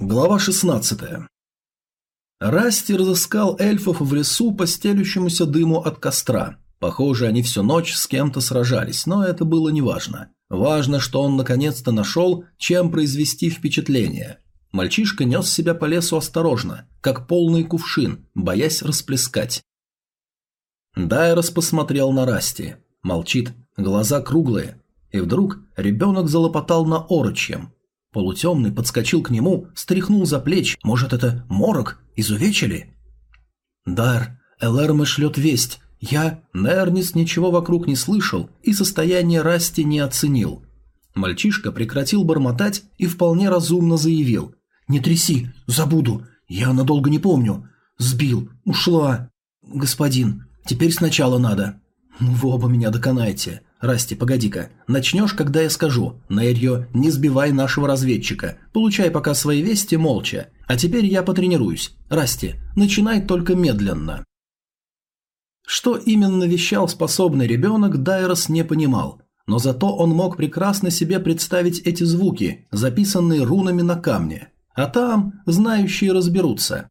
Глава 16. Расти разыскал эльфов в лесу по стелющемуся дыму от костра. Похоже, они всю ночь с кем-то сражались, но это было неважно. Важно, что он наконец-то нашел, чем произвести впечатление. Мальчишка нес себя по лесу осторожно, как полный кувшин, боясь расплескать. Дайрос посмотрел на Расти. Молчит, глаза круглые. И вдруг ребенок залопотал на орочьем – Полутемный подскочил к нему, стряхнул за плеч. Может, это морок? Изувечили? Дар, Элэрме шлет весть. Я, Нернис, ничего вокруг не слышал и состояние Расти не оценил. Мальчишка прекратил бормотать и вполне разумно заявил. «Не тряси, забуду. Я надолго не помню. Сбил, ушла. Господин, теперь сначала надо. Ну вы оба меня доконаете. «Расти, погоди-ка. Начнешь, когда я скажу. Нейрьо, не сбивай нашего разведчика. Получай пока свои вести молча. А теперь я потренируюсь. Расти, начинай только медленно». Что именно вещал способный ребенок, Дайрос не понимал. Но зато он мог прекрасно себе представить эти звуки, записанные рунами на камне. А там знающие разберутся.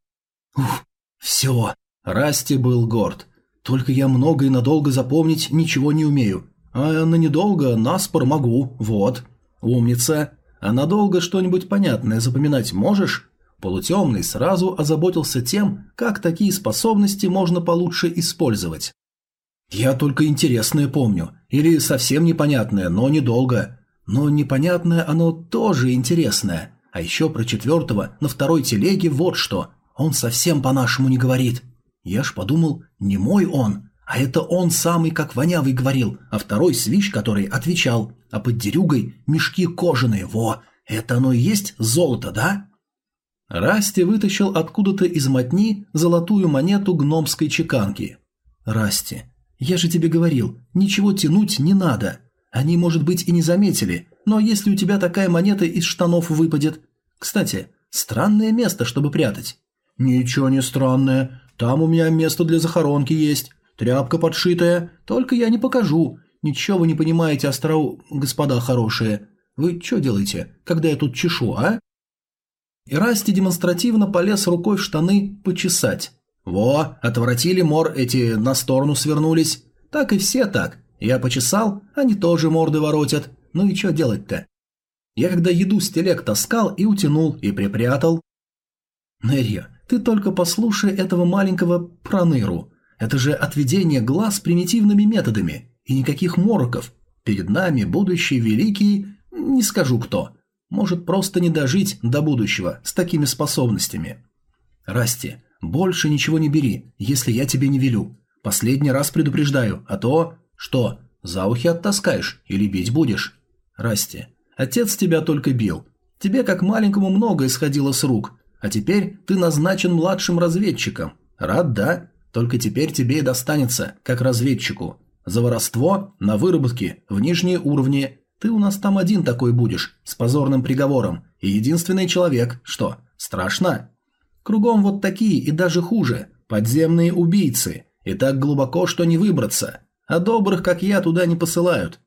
«Ух, все!» Расти был горд. «Только я много и надолго запомнить ничего не умею. А на недолго наспор могу, вот. Умница. А надолго что-нибудь понятное запоминать можешь? Полутемный сразу озаботился тем, как такие способности можно получше использовать. Я только интересное помню. Или совсем непонятное, но недолго. Но непонятное оно тоже интересное. А еще про четвертого на второй телеге вот что. Он совсем по-нашему не говорит. Я ж подумал, не мой он, а это он самый, как вонявый, говорил, а второй свищ, который отвечал, а под дерюгой мешки кожаные, во, это оно и есть золото, да? Расти вытащил откуда-то из мотни золотую монету гномской чеканки. «Расти, я же тебе говорил, ничего тянуть не надо. Они, может быть, и не заметили, но если у тебя такая монета из штанов выпадет... Кстати, странное место, чтобы прятать». «Ничего не странное. Там у меня место для захоронки есть. Тряпка подшитая, только я не покажу. Ничего вы не понимаете, остров... господа хорошие. Вы что делаете, когда я тут чешу, а?» И Расти демонстративно полез рукой в штаны почесать. «Во, отворотили мор, эти на сторону свернулись. Так и все так. Я почесал, они тоже морды воротят. Ну и что делать-то?» Я когда еду с телег таскал и утянул, и припрятал. Нерья, ты только послушай этого маленького проныру. Это же отведение глаз примитивными методами, и никаких мороков. Перед нами будущий великий, не скажу кто. Может просто не дожить до будущего с такими способностями. Расти, больше ничего не бери, если я тебе не велю. Последний раз предупреждаю, а то... Что, за ухи оттаскаешь или бить будешь? Расти, отец тебя только бил. Тебе как маленькому много исходило с рук, а теперь ты назначен младшим разведчиком. Рад, да? Только теперь тебе и достанется, как разведчику. За воровство на выработке в нижние уровни. Ты у нас там один такой будешь, с позорным приговором. И единственный человек. Что, страшно? Кругом вот такие и даже хуже. Подземные убийцы. И так глубоко, что не выбраться. А добрых, как я, туда не посылают.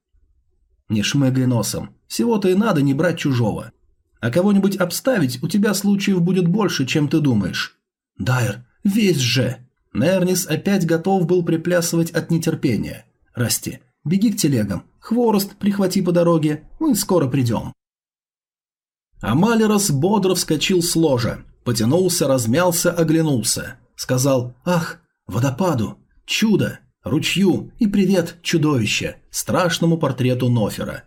Не шмыгай носом. Всего-то и надо не брать чужого. А кого-нибудь обставить у тебя случаев будет больше, чем ты думаешь. Дайр, весь же. Нернис опять готов был приплясывать от нетерпения. «Расти, беги к телегам, хворост прихвати по дороге, мы скоро придем». Амалерос бодро вскочил с ложа, потянулся, размялся, оглянулся. Сказал «Ах, водопаду, чудо, ручью и привет, чудовище, страшному портрету Нофера».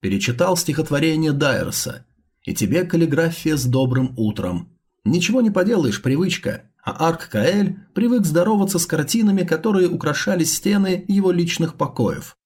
Перечитал стихотворение Дайерса. «И тебе каллиграфия с добрым утром». Ничего не поделаешь, привычка а Арк Каэль привык здороваться с картинами, которые украшали стены его личных покоев.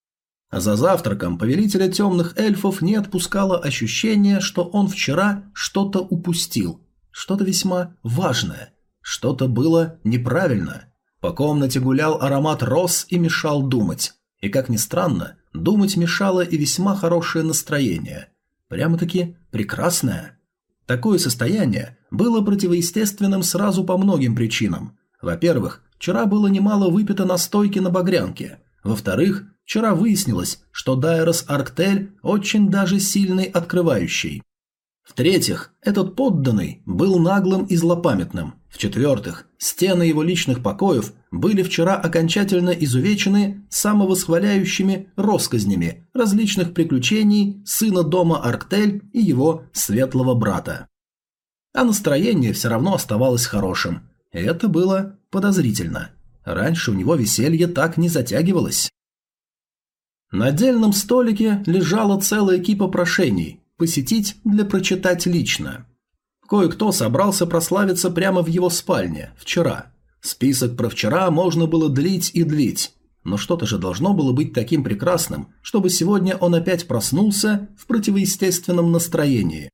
А за завтраком повелителя темных эльфов не отпускало ощущение, что он вчера что-то упустил, что-то весьма важное, что-то было неправильно. По комнате гулял аромат роз и мешал думать. И, как ни странно, думать мешало и весьма хорошее настроение. Прямо-таки прекрасное. Такое состояние было противоестественным сразу по многим причинам. Во-первых, вчера было немало выпито настойки на багрянке. Во-вторых, вчера выяснилось, что Дайрос Арктель очень даже сильный открывающий. В-третьих, этот подданный был наглым и злопамятным. В-четвертых, стены его личных покоев были вчера окончательно изувечены самовосхваляющими росказнями различных приключений сына дома Арктель и его светлого брата. А настроение все равно оставалось хорошим. Это было подозрительно. Раньше у него веселье так не затягивалось. На отдельном столике лежала целая кипа прошений, посетить для прочитать лично. Кое-кто собрался прославиться прямо в его спальне, вчера. Список про вчера можно было длить и длить, но что-то же должно было быть таким прекрасным, чтобы сегодня он опять проснулся в противоестественном настроении.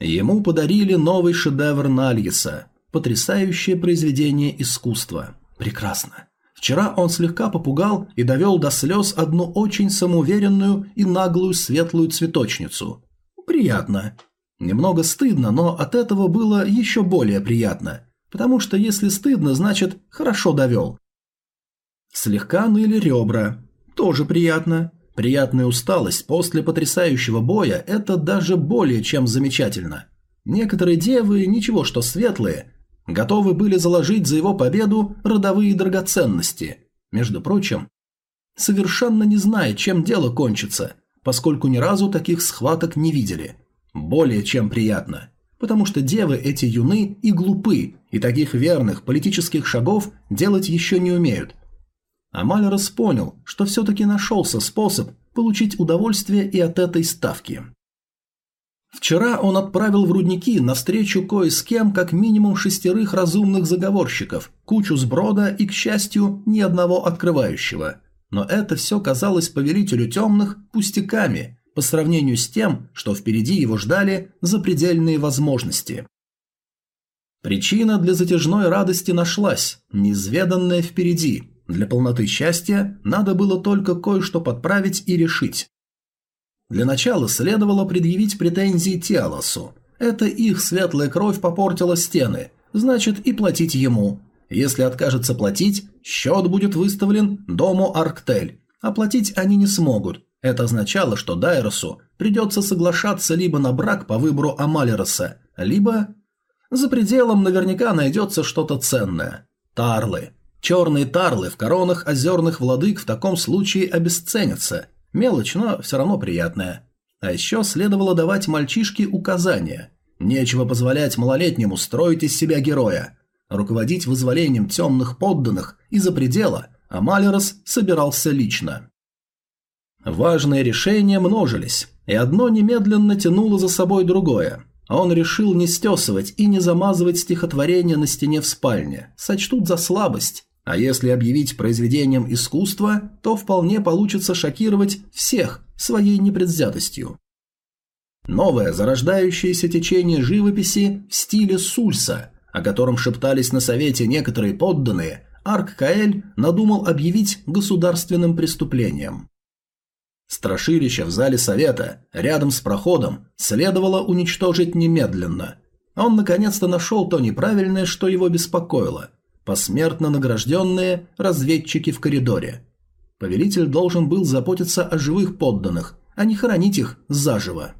Ему подарили новый шедевр Нальеса, потрясающее произведение искусства. Прекрасно. Вчера он слегка попугал и довел до слез одну очень самоуверенную и наглую светлую цветочницу. Приятно. Немного стыдно, но от этого было еще более приятно. Потому что если стыдно, значит хорошо довел. Слегка ныли ребра. Тоже приятно. Приятная усталость после потрясающего боя – это даже более чем замечательно. Некоторые девы, ничего что светлые, готовы были заложить за его победу родовые драгоценности. Между прочим, совершенно не зная, чем дело кончится, поскольку ни разу таких схваток не видели. Более чем приятно, потому что девы эти юны и глупы, и таких верных политических шагов делать еще не умеют. Амалерос понял, что все-таки нашелся способ получить удовольствие и от этой ставки. Вчера он отправил в рудники навстречу кое с кем как минимум шестерых разумных заговорщиков, кучу сброда и, к счастью, ни одного открывающего. Но это все казалось повелителю темных пустяками по сравнению с тем, что впереди его ждали запредельные возможности. Причина для затяжной радости нашлась, неизведанная впереди. Для полноты счастья надо было только кое-что подправить и решить. Для начала следовало предъявить претензии Тиалосу. Это их светлая кровь попортила стены, значит и платить ему. Если откажется платить, счет будет выставлен дому Арктель. А платить они не смогут. Это означало, что Дайросу придется соглашаться либо на брак по выбору Амалероса, либо... За пределом наверняка найдется что-то ценное. Тарлы. Черные тарлы в коронах озерных владык в таком случае обесценятся – Мелочь, но все равно приятная. А еще следовало давать мальчишке указания. Нечего позволять малолетнему строить из себя героя. Руководить вызволением темных подданных из-за предела Амалерос собирался лично. Важные решения множились, и одно немедленно тянуло за собой другое. Он решил не стесывать и не замазывать стихотворение на стене в спальне, сочтут за слабость, а если объявить произведением искусства, то вполне получится шокировать всех своей непредвзятостью. Новое зарождающееся течение живописи в стиле Сульса, о котором шептались на совете некоторые подданные, Арк-Каэль надумал объявить государственным преступлением. Страшилище в зале совета, рядом с проходом, следовало уничтожить немедленно. Он наконец-то нашел то неправильное, что его беспокоило – посмертно награжденные разведчики в коридоре. Повелитель должен был заботиться о живых подданных, а не хоронить их заживо.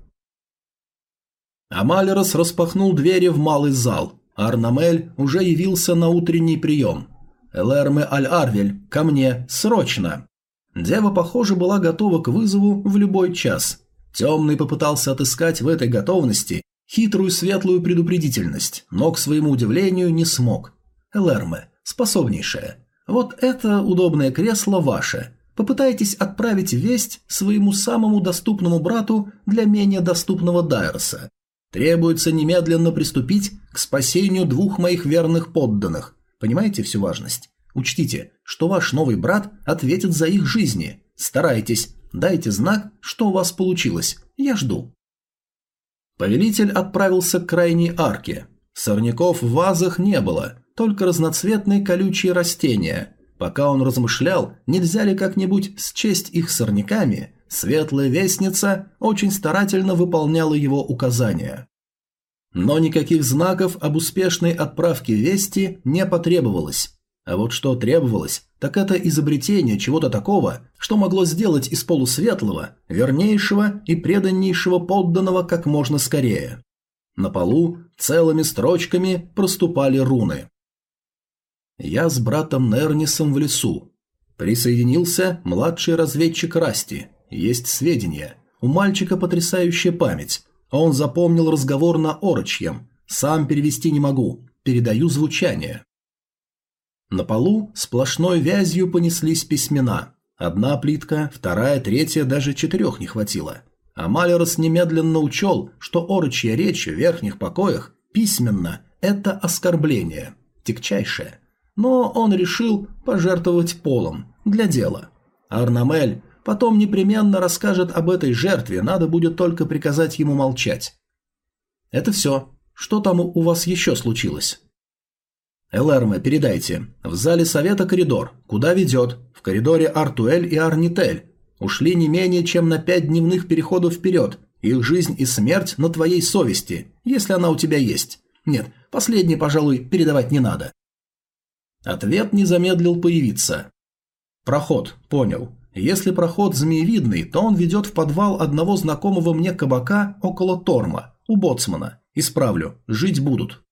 Амалерос распахнул двери в малый зал. Арнамель уже явился на утренний прием. «Элэрме Аль-Арвель, ко мне, срочно!» Дева, похоже, была готова к вызову в любой час. Темный попытался отыскать в этой готовности хитрую светлую предупредительность, но, к своему удивлению, не смог. Элэрме, способнейшая. Вот это удобное кресло ваше. Попытайтесь отправить весть своему самому доступному брату для менее доступного Дайерса. Требуется немедленно приступить к спасению двух моих верных подданных. Понимаете всю важность? Учтите, что ваш новый брат ответит за их жизни. Старайтесь, дайте знак, что у вас получилось. Я жду. Повелитель отправился к крайней арке. Сорняков в вазах не было, только разноцветные колючие растения. Пока он размышлял, нельзя ли как-нибудь счесть их сорняками, светлая вестница очень старательно выполняла его указания. Но никаких знаков об успешной отправке вести не потребовалось. А вот что требовалось, так это изобретение чего-то такого, что могло сделать из полусветлого, вернейшего и преданнейшего подданного как можно скорее. На полу целыми строчками проступали руны. Я с братом Нернисом в лесу. Присоединился младший разведчик Расти. Есть сведения. У мальчика потрясающая память. Он запомнил разговор на орочьем. Сам перевести не могу. Передаю звучание. На полу сплошной вязью понеслись письмена. Одна плитка, вторая, третья, даже четырех не хватило. А Малерос немедленно учел, что орочья речь в верхних покоях письменно – это оскорбление, тягчайшее. Но он решил пожертвовать полом, для дела. Арнамель потом непременно расскажет об этой жертве, надо будет только приказать ему молчать. Это все. Что там у вас еще случилось? «Элэрме, передайте. В зале совета коридор. Куда ведет? В коридоре Артуэль и Арнитель. Ушли не менее чем на пять дневных переходов вперед. Их жизнь и смерть на твоей совести, если она у тебя есть. Нет, последний, пожалуй, передавать не надо». Ответ не замедлил появиться. «Проход. Понял. Если проход змеевидный, то он ведет в подвал одного знакомого мне кабака около Торма, у боцмана. Исправлю. Жить будут».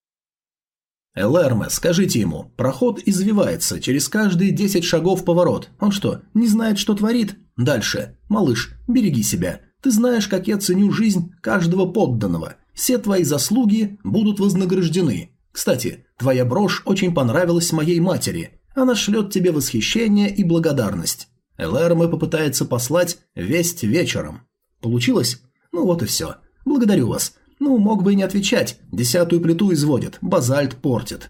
«Элэрме, скажите ему, проход извивается, через каждые десять шагов поворот. Он что, не знает, что творит? Дальше. Малыш, береги себя. Ты знаешь, как я ценю жизнь каждого подданного. Все твои заслуги будут вознаграждены. Кстати, твоя брошь очень понравилась моей матери. Она шлет тебе восхищение и благодарность. Элэрме попытается послать весть вечером. Получилось? Ну вот и все. Благодарю вас. Ну, мог бы и не отвечать. Десятую плиту изводит, базальт портит.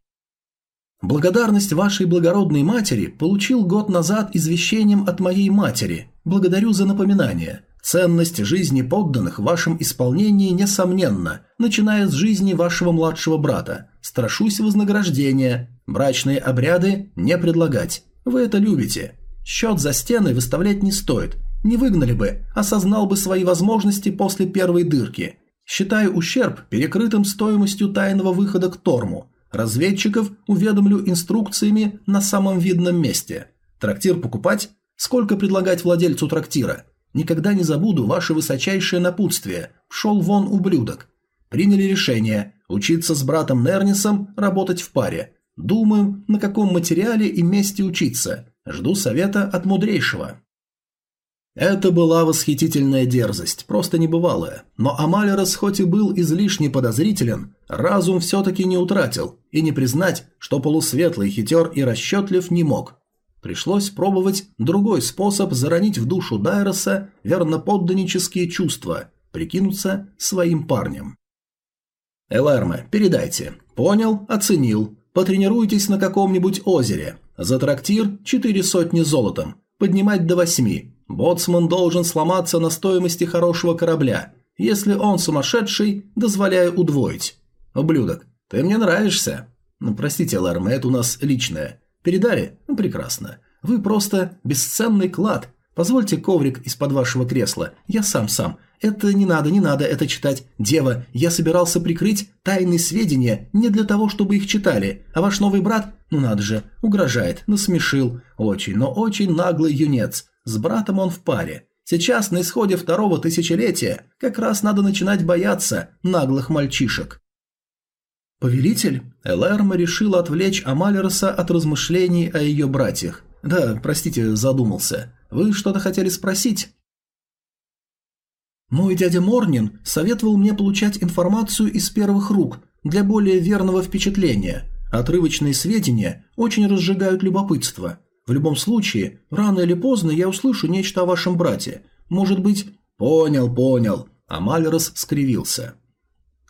Благодарность вашей благородной матери получил год назад извещением от моей матери. Благодарю за напоминание. Ценность жизни подданных в вашем исполнении несомненна, начиная с жизни вашего младшего брата. Страшусь вознаграждения. Брачные обряды не предлагать. Вы это любите. Счет за стены выставлять не стоит. Не выгнали бы, осознал бы свои возможности после первой дырки. Считаю ущерб перекрытым стоимостью тайного выхода к Торму. Разведчиков уведомлю инструкциями на самом видном месте. Трактир покупать? Сколько предлагать владельцу трактира? Никогда не забуду ваше высочайшее напутствие. Пшел вон, ублюдок. Приняли решение учиться с братом Нернисом, работать в паре. Думаю, на каком материале и месте учиться. Жду совета от мудрейшего. Это была восхитительная дерзость, просто небывалая. Но Амалерос хоть и был излишне подозрителен, разум все-таки не утратил, и не признать, что полусветлый хитер и расчетлив не мог. Пришлось пробовать другой способ заронить в душу Дайроса верноподданнические чувства, прикинуться своим парнем. «Элэрме, передайте. Понял, оценил. Потренируйтесь на каком-нибудь озере. За трактир четыре сотни золотом. Поднимать до восьми. Боцман должен сломаться на стоимости хорошего корабля. Если он сумасшедший, дозволяю удвоить. Ублюдок, ты мне нравишься. Ну, простите, Ларме, это у нас личное. Передали? Ну, прекрасно. Вы просто бесценный клад. Позвольте коврик из-под вашего кресла. Я сам-сам. Это не надо, не надо это читать. Дева, я собирался прикрыть тайные сведения не для того, чтобы их читали. А ваш новый брат, ну надо же, угрожает, насмешил. Очень, но очень наглый юнец. С братом он в паре. Сейчас, на исходе второго тысячелетия, как раз надо начинать бояться наглых мальчишек. «Повелитель?» Элэрма решила отвлечь Амалероса от размышлений о ее братьях. «Да, простите, задумался. Вы что-то хотели спросить?» «Мой дядя Морнин советовал мне получать информацию из первых рук для более верного впечатления. Отрывочные сведения очень разжигают любопытство. В любом случае, рано или поздно я услышу нечто о вашем брате. Может быть...» «Понял, понял». Амалерос скривился.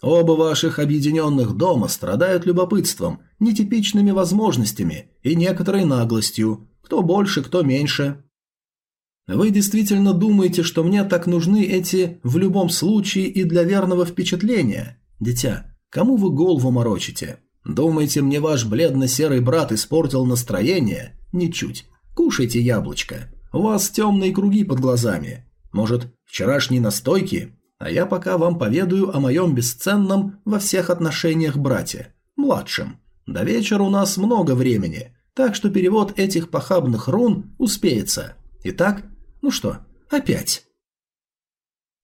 «Оба ваших объединенных дома страдают любопытством, нетипичными возможностями и некоторой наглостью. Кто больше, кто меньше». «Вы действительно думаете, что мне так нужны эти «в любом случае» и для верного впечатления? Дитя, кому вы голову морочите? Думаете, мне ваш бледно-серый брат испортил настроение? Ничуть. Кушайте яблочко. У вас темные круги под глазами. Может, вчерашние настойки? А я пока вам поведаю о моем бесценном во всех отношениях брате, младшем. До вечера у нас много времени, так что перевод этих похабных рун успеется. Итак, ну что, опять.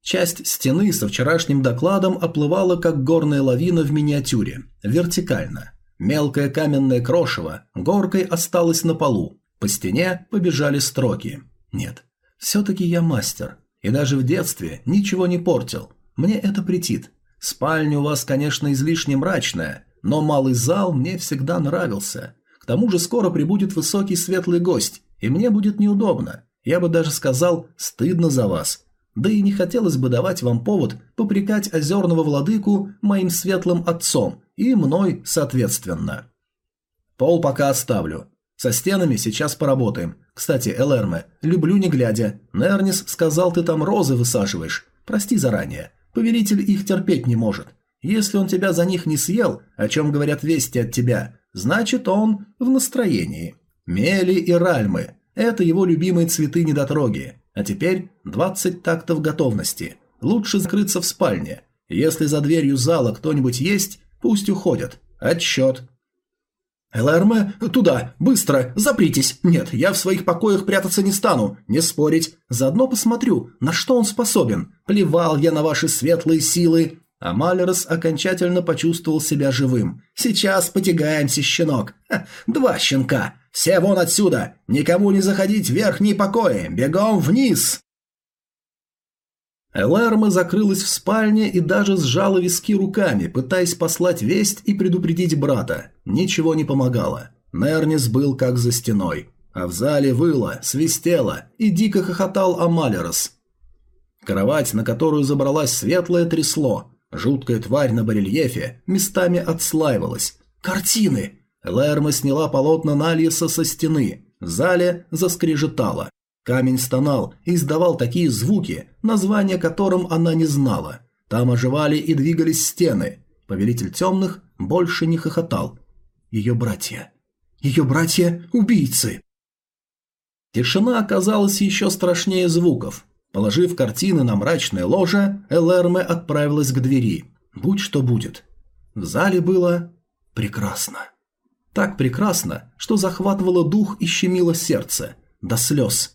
Часть стены со вчерашним докладом оплывала, как горная лавина в миниатюре, вертикально. Мелкое каменное крошево горкой осталось на полу. По стене побежали строки. Нет, все-таки я мастер. И даже в детстве ничего не портил. Мне это претит. Спальня у вас, конечно, излишне мрачная, но малый зал мне всегда нравился. К тому же скоро прибудет высокий светлый гость, и мне будет неудобно. Я бы даже сказал, стыдно за вас. Да и не хотелось бы давать вам повод попрекать озерного владыку моим светлым отцом и мной соответственно. Пол пока оставлю. Со стенами сейчас поработаем. Кстати, Элэрме, люблю не глядя. Нернис сказал, ты там розы высаживаешь. Прости заранее. Повелитель их терпеть не может. Если он тебя за них не съел, о чем говорят вести от тебя, значит он в настроении. Мели и ральмы – это его любимые цветы-недотроги. А теперь 20 тактов готовности. Лучше закрыться в спальне. Если за дверью зала кто-нибудь есть, пусть уходят. Отсчет. «Элэрме, туда! Быстро! Запритесь! Нет, я в своих покоях прятаться не стану, не спорить. Заодно посмотрю, на что он способен. Плевал я на ваши светлые силы!» А Малерос окончательно почувствовал себя живым. «Сейчас потягаемся, щенок! Ха, два щенка! Все вон отсюда! Никому не заходить в верхние покои! Бегом вниз!» Элэрма закрылась в спальне и даже сжала виски руками, пытаясь послать весть и предупредить брата. Ничего не помогало. Нернис был как за стеной. А в зале выло, свистело и дико хохотал Амалерос. Кровать, на которую забралась светлое, трясло. Жуткая тварь на барельефе местами отслаивалась. «Картины!» Лерма сняла полотна Нальеса со стены. В зале заскрежетало. Камень стонал и издавал такие звуки, названия которым она не знала. Там оживали и двигались стены. Повелитель темных больше не хохотал. Ее братья. Ее братья – убийцы. Тишина оказалась еще страшнее звуков. Положив картины на мрачное ложе, Элэрме отправилась к двери. Будь что будет. В зале было прекрасно. Так прекрасно, что захватывало дух и щемило сердце. До слез.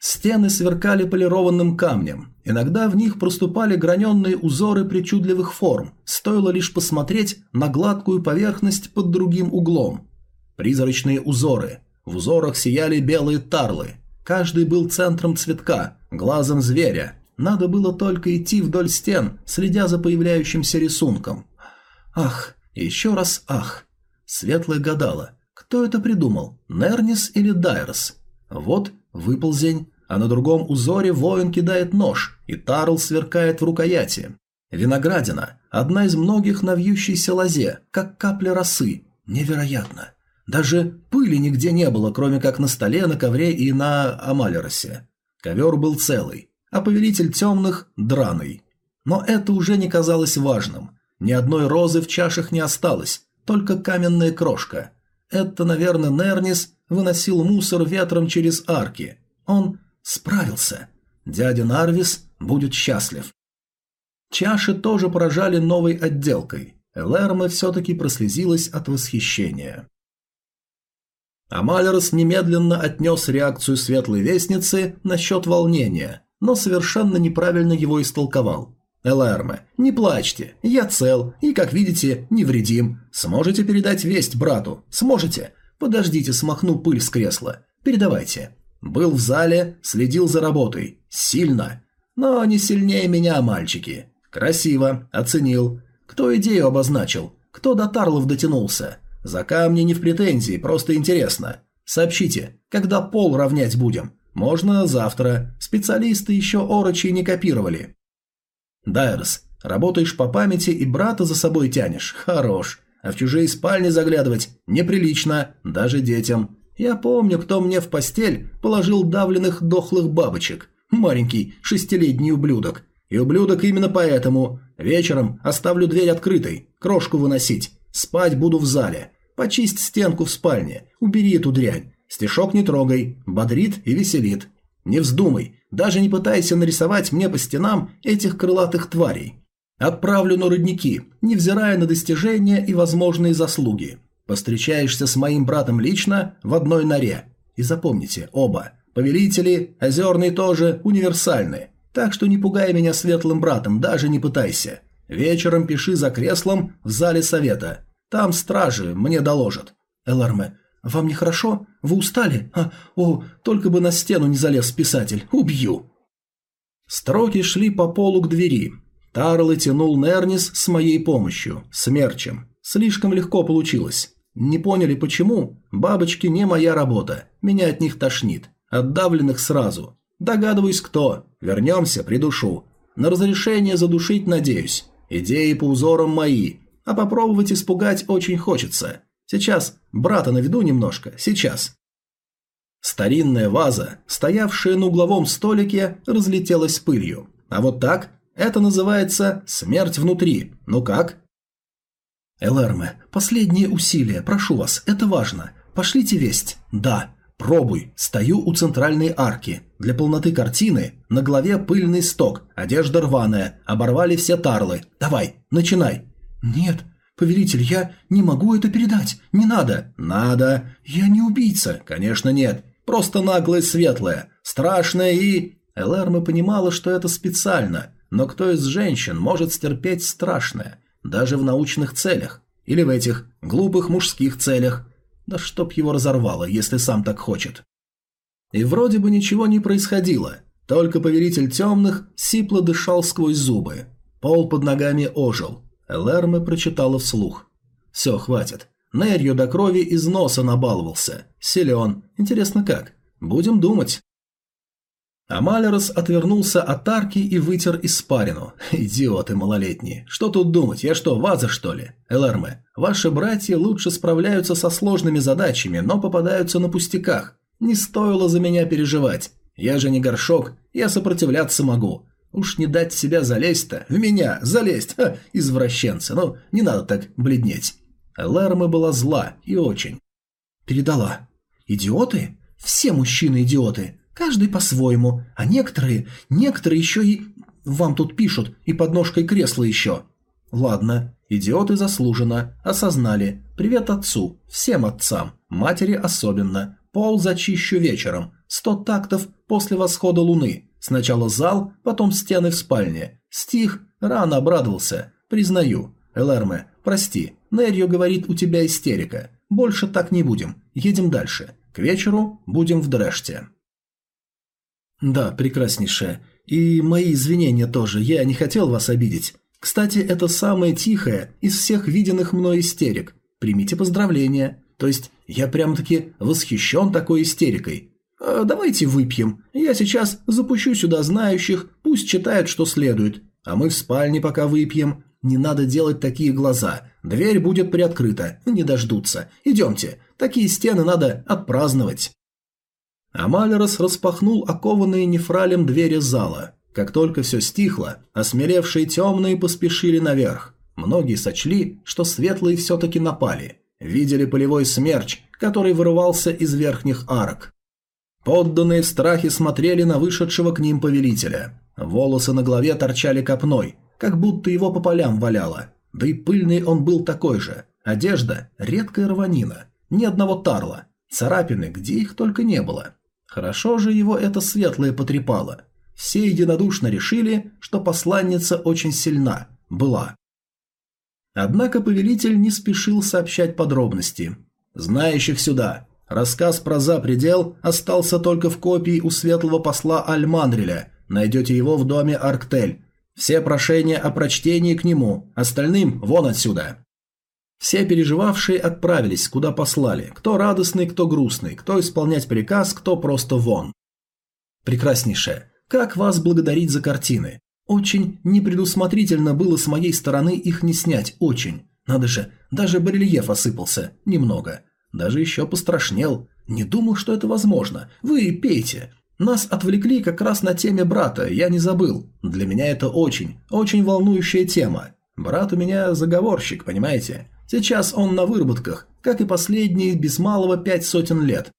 Стены сверкали полированным камнем. Иногда в них проступали граненные узоры причудливых форм, стоило лишь посмотреть на гладкую поверхность под другим углом. Призрачные узоры. В узорах сияли белые тарлы. Каждый был центром цветка, глазом зверя. Надо было только идти вдоль стен, следя за появляющимся рисунком. Ах, еще раз ах. Светлая гадала. Кто это придумал, Нернис или Дайрос? Вот выползень, а на другом узоре воин кидает нож, и Тарл сверкает в рукояти. Виноградина – одна из многих на вьющейся лозе, как капля росы. Невероятно. Даже пыли нигде не было, кроме как на столе, на ковре и на Амалеросе. Ковер был целый, а повелитель темных – драный. Но это уже не казалось важным. Ни одной розы в чашах не осталось, только каменная крошка. Это, наверное, Нернис выносил мусор ветром через арки. Он справился. Дядя Нарвис будет счастлив. Чаши тоже поражали новой отделкой. Элэрме все-таки прослезилась от восхищения. Амалерос немедленно отнес реакцию Светлой Вестницы насчет волнения, но совершенно неправильно его истолковал. «Элэрме, не плачьте, я цел и, как видите, невредим. Сможете передать весть брату? Сможете? Подождите, смахну пыль с кресла. Передавайте». Был в зале, следил за работой. Сильно. Но не сильнее меня, мальчики. Красиво, оценил. Кто идею обозначил? Кто до Тарлов дотянулся? За камни не в претензии, просто интересно. Сообщите, когда пол равнять будем? Можно завтра. Специалисты еще орочи не копировали. Дайрос, работаешь по памяти и брата за собой тянешь. Хорош. А в чужие спальни заглядывать неприлично, даже детям. Я помню, кто мне в постель положил давленных дохлых бабочек. Маленький шестилетний ублюдок. И ублюдок именно поэтому. Вечером оставлю дверь открытой, крошку выносить. Спать буду в зале. Почисть стенку в спальне. Убери эту дрянь. Стишок не трогай. Бодрит и веселит. Не вздумай. Даже не пытайся нарисовать мне по стенам этих крылатых тварей. Отправлю на рудники, невзирая на достижения и возможные заслуги. Постречаешься с моим братом лично в одной норе. И запомните, оба. Повелители, озерный тоже, универсальны. Так что не пугай меня светлым братом, даже не пытайся. Вечером пиши за креслом в зале совета. Там стражи мне доложат. Эларме, вам нехорошо? Вы устали? А, о, только бы на стену не залез писатель. Убью. Строки шли по полу к двери. Тарлы тянул Нернис с моей помощью, смерчем. Слишком легко получилось. Не поняли почему? Бабочки не моя работа. Меня от них тошнит. Отдавленных сразу. Догадываюсь, кто. Вернемся, придушу. На разрешение задушить надеюсь. Идеи по узорам мои. А попробовать испугать очень хочется. Сейчас брата наведу немножко. Сейчас. Старинная ваза, стоявшая на угловом столике, разлетелась пылью. А вот так это называется смерть внутри. Ну как? Элэрме, последние усилия, прошу вас, это важно. Пошлите весть. Да. Пробуй. Стою у центральной арки. Для полноты картины на голове пыльный сток, одежда рваная, оборвали все тарлы. Давай, начинай. Нет, повелитель, я не могу это передать. Не надо. Надо. Я не убийца. Конечно, нет. Просто наглая светлая, страшная и... Элэрма понимала, что это специально, но кто из женщин может стерпеть страшное, даже в научных целях? Или в этих глупых мужских целях? Да чтоб его разорвало, если сам так хочет. И вроде бы ничего не происходило, только повелитель темных сипло дышал сквозь зубы. Пол под ногами ожил. Элэрме прочитала вслух. «Все, хватит. Нерью до крови из носа набаловался. Силен. Интересно как? Будем думать». Амалерос отвернулся от арки и вытер испарину. «Идиоты малолетние. Что тут думать? Я что, ваза, что ли? Элэрме, ваши братья лучше справляются со сложными задачами, но попадаются на пустяках. Не стоило за меня переживать. Я же не горшок, я сопротивляться могу. Уж не дать себя залезть-то. В меня залезть, ха, извращенцы. Ну, не надо так бледнеть». Элэрме была зла и очень. «Передала. Идиоты? Все мужчины идиоты. Каждый по-своему, а некоторые, некоторые еще и... Вам тут пишут, и под ножкой кресла еще. Ладно, идиоты заслуженно, осознали. Привет отцу, всем отцам, матери особенно. Пол зачищу вечером, сто тактов после восхода луны. Сначала зал, потом стены в спальне. Стих, рано обрадовался, признаю. Элэрме, прости, Нерью говорит, у тебя истерика. Больше так не будем, едем дальше. К вечеру будем в Дрэште. «Да, прекраснейшая. И мои извинения тоже, я не хотел вас обидеть. Кстати, это самая тихая из всех виденных мной истерик. Примите поздравления. То есть, я прям-таки восхищен такой истерикой. А давайте выпьем. Я сейчас запущу сюда знающих, пусть читают, что следует. А мы в спальне пока выпьем. Не надо делать такие глаза. Дверь будет приоткрыта. Не дождутся. Идемте. Такие стены надо отпраздновать». Амалерос распахнул окованные нефралем двери зала. Как только все стихло, осмелевшие темные поспешили наверх. Многие сочли, что светлые все-таки напали. Видели полевой смерч, который вырывался из верхних арок. Подданные в страхе смотрели на вышедшего к ним повелителя. Волосы на голове торчали копной, как будто его по полям валяло. Да и пыльный он был такой же. Одежда – редкая рванина. Ни одного тарла. Царапины, где их только не было. Хорошо же его это светлое потрепало. Все единодушно решили, что посланница очень сильна. Была. Однако повелитель не спешил сообщать подробности. «Знающих сюда. Рассказ про запредел остался только в копии у светлого посла Альмандриля. Найдете его в доме Арктель. Все прошения о прочтении к нему, остальным вон отсюда». Все переживавшие отправились, куда послали, кто радостный, кто грустный, кто исполнять приказ, кто просто вон. Прекраснейшее, как вас благодарить за картины? Очень непредусмотрительно было с моей стороны их не снять, очень. Надо же, даже барельеф осыпался, немного. Даже еще пострашнел. Не думал, что это возможно. Вы пейте. Нас отвлекли как раз на теме брата, я не забыл. Для меня это очень, очень волнующая тема. Брат у меня заговорщик, понимаете? Сейчас он на выработках, как и последние без малого пять сотен лет.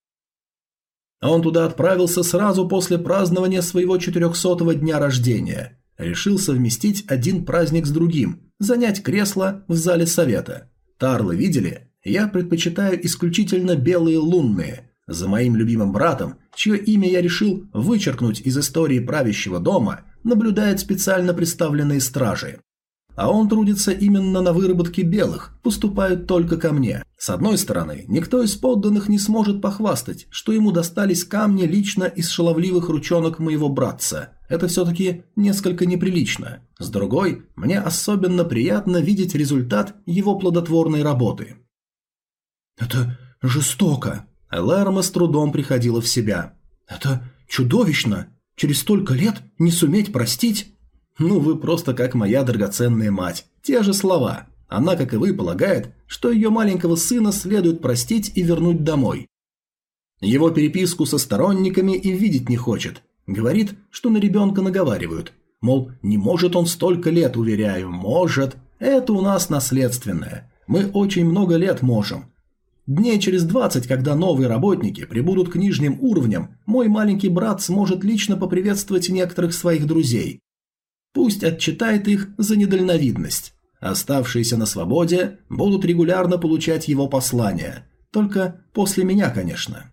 Он туда отправился сразу после празднования своего четырехсотого дня рождения. Решил совместить один праздник с другим, занять кресло в зале совета. Тарлы видели? Я предпочитаю исключительно белые лунные. За моим любимым братом, чье имя я решил вычеркнуть из истории правящего дома, наблюдают специально представленные стражи. А он трудится именно на выработке белых, поступают только ко мне. С одной стороны, никто из подданных не сможет похвастать, что ему достались камни лично из шаловливых ручонок моего братца. Это все-таки несколько неприлично. С другой, мне особенно приятно видеть результат его плодотворной работы. «Это жестоко!» Элэрма с трудом приходила в себя. «Это чудовищно! Через столько лет не суметь простить!» «Ну вы просто как моя драгоценная мать. Те же слова. Она, как и вы, полагает, что ее маленького сына следует простить и вернуть домой. Его переписку со сторонниками и видеть не хочет. Говорит, что на ребенка наговаривают. Мол, не может он столько лет, уверяю, может. Это у нас наследственное. Мы очень много лет можем. Дней через 20, когда новые работники прибудут к нижним уровням, мой маленький брат сможет лично поприветствовать некоторых своих друзей. Пусть отчитает их за недальновидность. Оставшиеся на свободе будут регулярно получать его послания. Только после меня, конечно.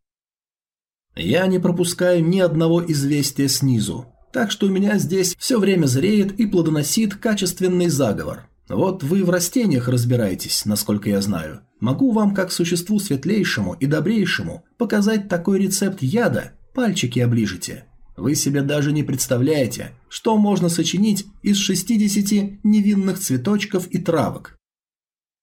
Я не пропускаю ни одного известия снизу. Так что у меня здесь все время зреет и плодоносит качественный заговор. Вот вы в растениях разбираетесь, насколько я знаю. Могу вам, как существу светлейшему и добрейшему, показать такой рецепт яда, пальчики оближете. Вы себе даже не представляете, что можно сочинить из 60 невинных цветочков и травок.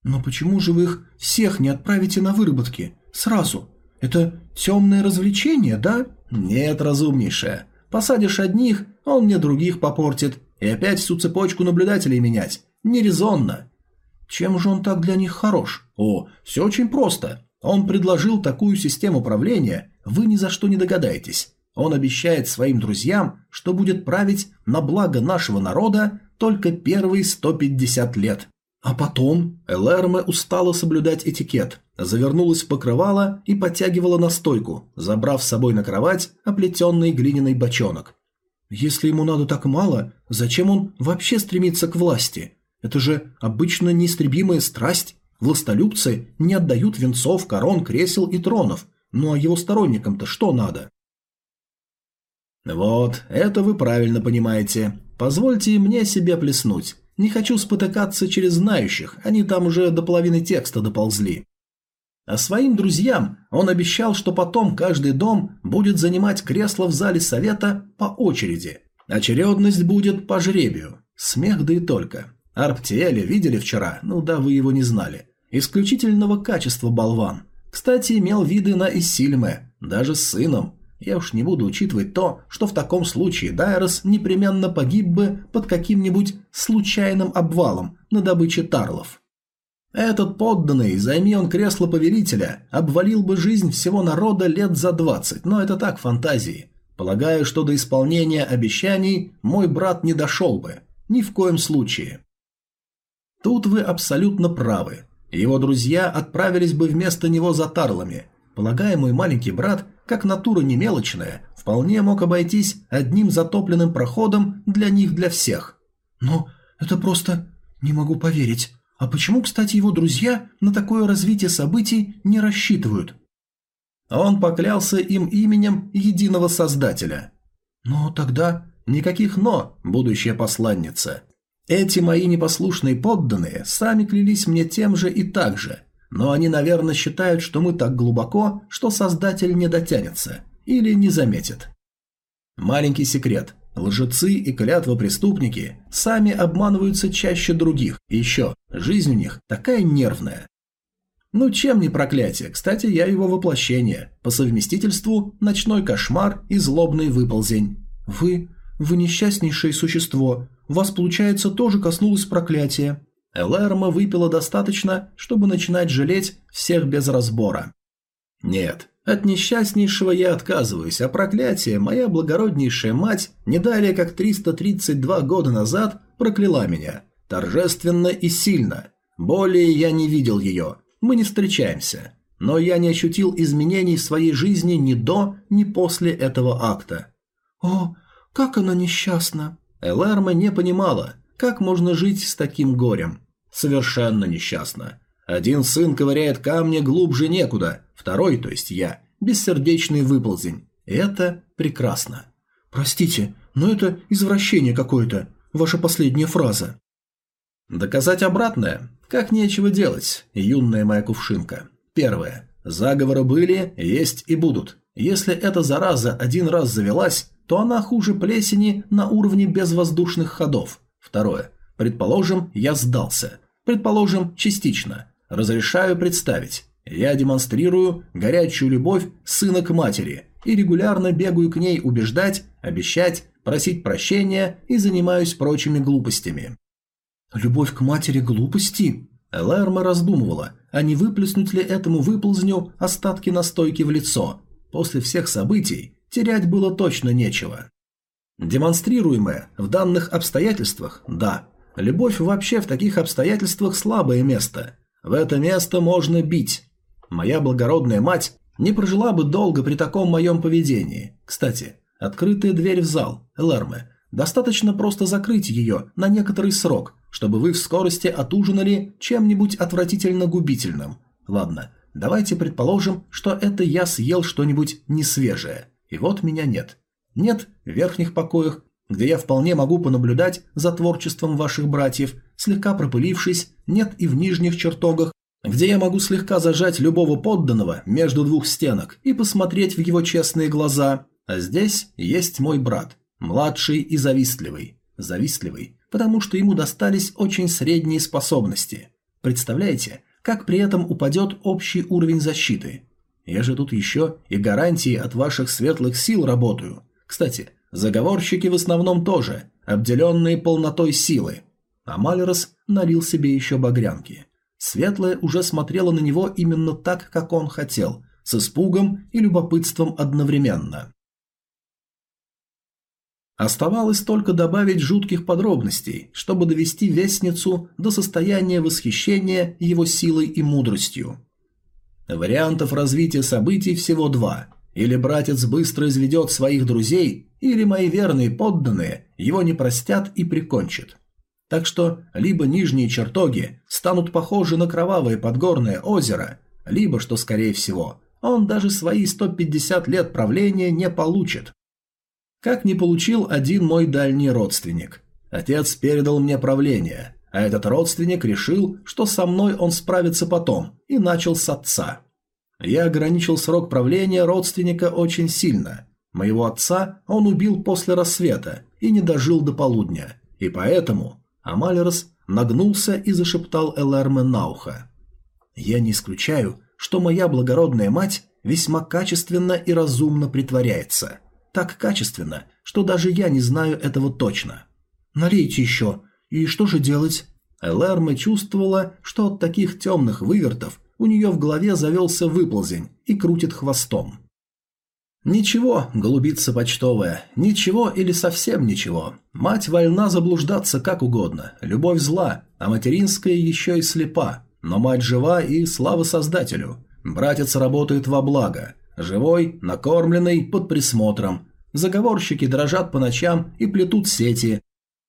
Но почему же вы их всех не отправите на выработки? Сразу. Это темное развлечение, да? Нет, разумнейшая. Посадишь одних, он мне других попортит. И опять всю цепочку наблюдателей менять. Нерезонно. Чем же он так для них хорош? О, все очень просто. Он предложил такую систему управления, вы ни за что не догадаетесь. Он обещает своим друзьям, что будет править на благо нашего народа только первые 150 лет. А потом Элэрме устала соблюдать этикет, завернулась в покрывало и подтягивала на стойку, забрав с собой на кровать оплетенный глиняный бочонок. Если ему надо так мало, зачем он вообще стремится к власти? Это же обычно неистребимая страсть. Властолюбцы не отдают венцов, корон, кресел и тронов. Ну а его сторонникам-то что надо? «Вот, это вы правильно понимаете. Позвольте мне себе плеснуть. Не хочу спотыкаться через знающих, они там уже до половины текста доползли». А своим друзьям он обещал, что потом каждый дом будет занимать кресло в зале совета по очереди. Очередность будет по жребию. Смех да и только. Арптиэля видели вчера, ну да вы его не знали. Исключительного качества болван. Кстати, имел виды на Исильме, даже с сыном. Я уж не буду учитывать то, что в таком случае Дайрос непременно погиб бы под каким-нибудь случайным обвалом на добыче тарлов. Этот подданный, займи он кресло повелителя, обвалил бы жизнь всего народа лет за двадцать, но это так фантазии. Полагаю, что до исполнения обещаний мой брат не дошел бы. Ни в коем случае. Тут вы абсолютно правы. Его друзья отправились бы вместо него за тарлами. Полагаю, мой маленький брат как натура не мелочная, вполне мог обойтись одним затопленным проходом для них для всех. Но это просто... не могу поверить. А почему, кстати, его друзья на такое развитие событий не рассчитывают? Он поклялся им именем единого Создателя. Но тогда никаких «но», будущая посланница. Эти мои непослушные подданные сами клялись мне тем же и так же, но они, наверное, считают, что мы так глубоко, что Создатель не дотянется или не заметит. Маленький секрет. Лжецы и клятвопреступники сами обманываются чаще других, и еще, жизнь у них такая нервная. Ну чем не проклятие, кстати, я его воплощение, по совместительству ночной кошмар и злобный выползень. Вы, вы несчастнейшее существо, вас, получается, тоже коснулось проклятия. Элэрма выпила достаточно, чтобы начинать жалеть всех без разбора. Нет, от несчастнейшего я отказываюсь, а проклятие моя благороднейшая мать не далее как 332 года назад прокляла меня. Торжественно и сильно. Более я не видел ее. Мы не встречаемся. Но я не ощутил изменений в своей жизни ни до, ни после этого акта. О, как она несчастна. Элэрма не понимала, как можно жить с таким горем. Совершенно несчастна. Один сын ковыряет камни глубже некуда, второй, то есть я, бессердечный выползень. Это прекрасно. Простите, но это извращение какое-то, ваша последняя фраза. Доказать обратное? Как нечего делать, юная моя кувшинка. Первое. Заговоры были, есть и будут. Если эта зараза один раз завелась, то она хуже плесени на уровне безвоздушных ходов. Второе. Предположим, я сдался. Предположим, частично. Разрешаю представить. Я демонстрирую горячую любовь сына к матери и регулярно бегаю к ней убеждать, обещать, просить прощения и занимаюсь прочими глупостями. Любовь к матери глупости? Элэрма раздумывала, а не выплеснуть ли этому выползню остатки настойки в лицо. После всех событий терять было точно нечего. Демонстрируемое в данных обстоятельствах – да. Любовь вообще в таких обстоятельствах слабое место. В это место можно бить. Моя благородная мать не прожила бы долго при таком моем поведении. Кстати, открытая дверь в зал, Элэрме, достаточно просто закрыть ее на некоторый срок, чтобы вы в скорости отужинали чем-нибудь отвратительно губительным. Ладно, давайте предположим, что это я съел что-нибудь несвежее, и вот меня нет. Нет в верхних покоях, где я вполне могу понаблюдать за творчеством ваших братьев, слегка пропылившись, нет и в нижних чертогах, где я могу слегка зажать любого подданного между двух стенок и посмотреть в его честные глаза, а здесь есть мой брат, младший и завистливый. Завистливый, потому что ему достались очень средние способности. Представляете, как при этом упадет общий уровень защиты? Я же тут еще и гарантии от ваших светлых сил работаю. Кстати, заговорщики в основном тоже, обделенные полнотой силы. А налил себе еще багрянки. Светлая уже смотрела на него именно так, как он хотел, с испугом и любопытством одновременно. Оставалось только добавить жутких подробностей, чтобы довести Вестницу до состояния восхищения его силой и мудростью. Вариантов развития событий всего два. Или братец быстро изведет своих друзей, или мои верные подданные его не простят и прикончат. Так что либо нижние чертоги станут похожи на кровавое подгорное озеро, либо, что скорее всего, он даже свои 150 лет правления не получит. Как не получил один мой дальний родственник. Отец передал мне правление, а этот родственник решил, что со мной он справится потом, и начал с отца. Я ограничил срок правления родственника очень сильно. Моего отца он убил после рассвета и не дожил до полудня, и поэтому Амалерос нагнулся и зашептал Элэрме на ухо. «Я не исключаю, что моя благородная мать весьма качественно и разумно притворяется. Так качественно, что даже я не знаю этого точно. Налейте еще. И что же делать?» Элэрме чувствовала, что от таких темных вывертов у нее в голове завелся выползень и крутит хвостом. Ничего, голубица почтовая, ничего или совсем ничего. Мать вольна заблуждаться как угодно, любовь зла, а материнская еще и слепа. Но мать жива и слава создателю. Братец работает во благо. Живой, накормленный, под присмотром. Заговорщики дрожат по ночам и плетут сети,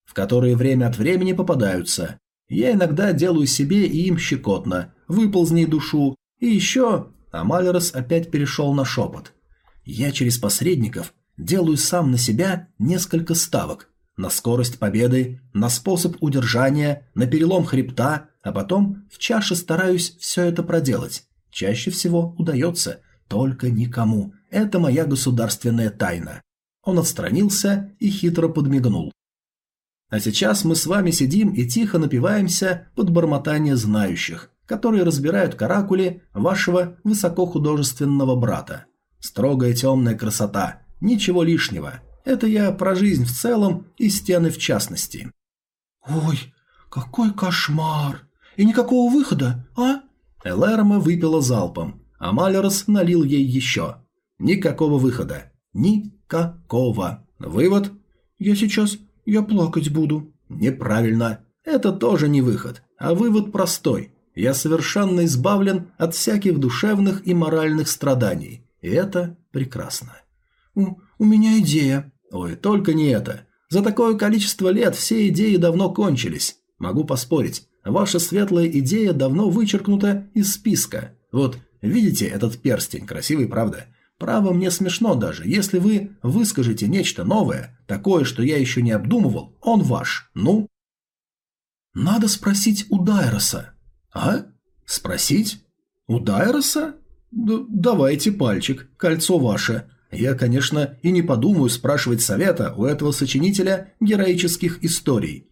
в которые время от времени попадаются. Я иногда делаю себе и им щекотно, выползни душу, и еще... А Малерос опять перешел на шепот. Я через посредников делаю сам на себя несколько ставок. На скорость победы, на способ удержания, на перелом хребта, а потом в чаше стараюсь все это проделать. Чаще всего удается, только никому. Это моя государственная тайна. Он отстранился и хитро подмигнул. А сейчас мы с вами сидим и тихо напиваемся под бормотание знающих, которые разбирают каракули вашего высокохудожественного брата. Строгая темная красота. Ничего лишнего. Это я про жизнь в целом и стены в частности. «Ой, какой кошмар! И никакого выхода, а?» Элэрма выпила залпом, а Малерос налил ей еще. Никакого выхода. Никакого. Вывод? «Я сейчас... я плакать буду». Неправильно. Это тоже не выход, а вывод простой. Я совершенно избавлен от всяких душевных и моральных страданий. И это прекрасно. У, у меня идея. Ой, только не это. За такое количество лет все идеи давно кончились. Могу поспорить. Ваша светлая идея давно вычеркнута из списка. Вот, видите этот перстень, красивый, правда? Право, мне смешно даже. Если вы выскажете нечто новое, такое, что я еще не обдумывал, он ваш. Ну? Надо спросить у Дайроса. А? Спросить? У Дайроса? Д давайте пальчик, кольцо ваше. Я, конечно, и не подумаю спрашивать совета у этого сочинителя героических историй.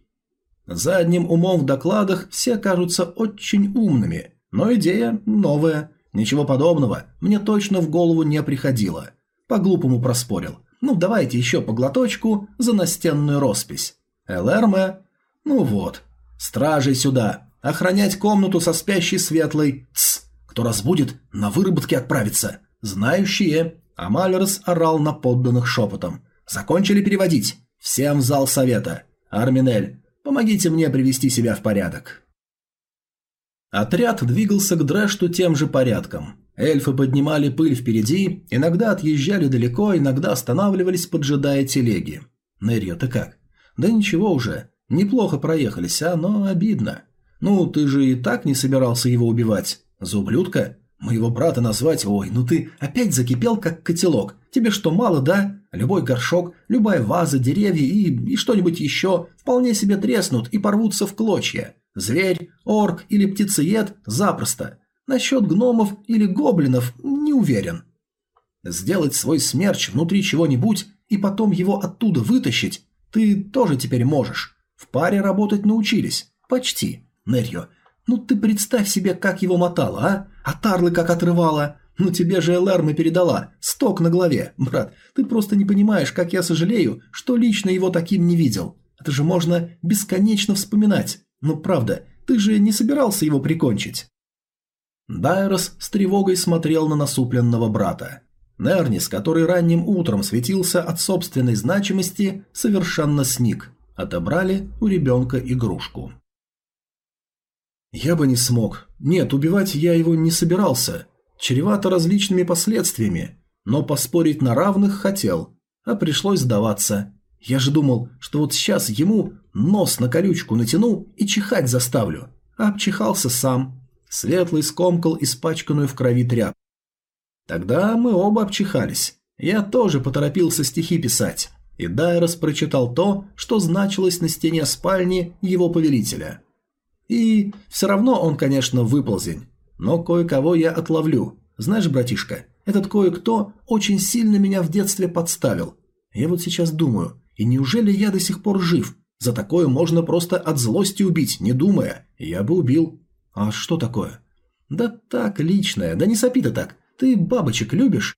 Задним умом в докладах все кажутся очень умными, но идея новая. Ничего подобного мне точно в голову не приходило. По-глупому проспорил. Ну, давайте еще по глоточку за настенную роспись. ЛРМ. Ну вот. Стражей сюда. Охранять комнату со спящей светлой. Тсс. Кто разбудит, на выработки отправиться. Знающие. Амалерс орал на подданных шепотом. Закончили переводить. Всем в зал совета. Арминель, помогите мне привести себя в порядок. Отряд двигался к Дрэшту тем же порядком. Эльфы поднимали пыль впереди, иногда отъезжали далеко, иногда останавливались, поджидая телеги. Нерья, ты как? Да ничего уже. Неплохо проехались, а, но обидно. Ну, ты же и так не собирался его убивать. За ублюдка? Моего брата назвать? Ой, ну ты опять закипел, как котелок. Тебе что, мало, да? Любой горшок, любая ваза, деревья и, и что-нибудь еще вполне себе треснут и порвутся в клочья. Зверь, орк или птицеед – запросто. Насчет гномов или гоблинов – не уверен. Сделать свой смерч внутри чего-нибудь и потом его оттуда вытащить – ты тоже теперь можешь. В паре работать научились. Почти. Нерьо, ну ты представь себе, как его мотало, а? А тарлы как отрывало. Ну тебе же Элэрма передала. Сток на голове. Брат, ты просто не понимаешь, как я сожалею, что лично его таким не видел. Это же можно бесконечно вспоминать. Ну правда, ты же не собирался его прикончить?» Дайрос с тревогой смотрел на насупленного брата. Нернис, который ранним утром светился от собственной значимости, совершенно сник. Отобрали у ребенка игрушку. «Я бы не смог. Нет, убивать я его не собирался. Чревато различными последствиями. Но поспорить на равных хотел. А пришлось сдаваться. Я же думал, что вот сейчас ему нос на колючку натяну и чихать заставлю. А обчихался сам. Светлый скомкал испачканную в крови тряпку. Тогда мы оба обчихались. Я тоже поторопился стихи писать. И Дайрос прочитал то, что значилось на стене спальни его повелителя. И все равно он, конечно, выползень. Но кое-кого я отловлю. Знаешь, братишка, этот кое-кто очень сильно меня в детстве подставил. Я вот сейчас думаю, и неужели я до сих пор жив? За такое можно просто от злости убить, не думая. Я бы убил. А что такое? Да так, личное. Да не сопи ты так. Ты бабочек любишь?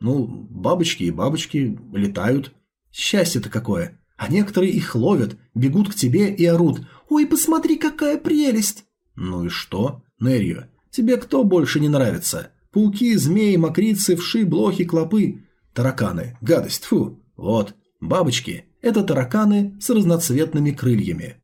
Ну, бабочки и бабочки летают. Счастье-то какое. А некоторые их ловят, бегут к тебе и орут. «Ой, посмотри, какая прелесть!» Ну и что? Нерью, тебе кто больше не нравится? Пауки, змеи, мокрицы, вши, блохи, клопы. Тараканы. Гадость, фу. Вот, Бабочки – это тараканы с разноцветными крыльями.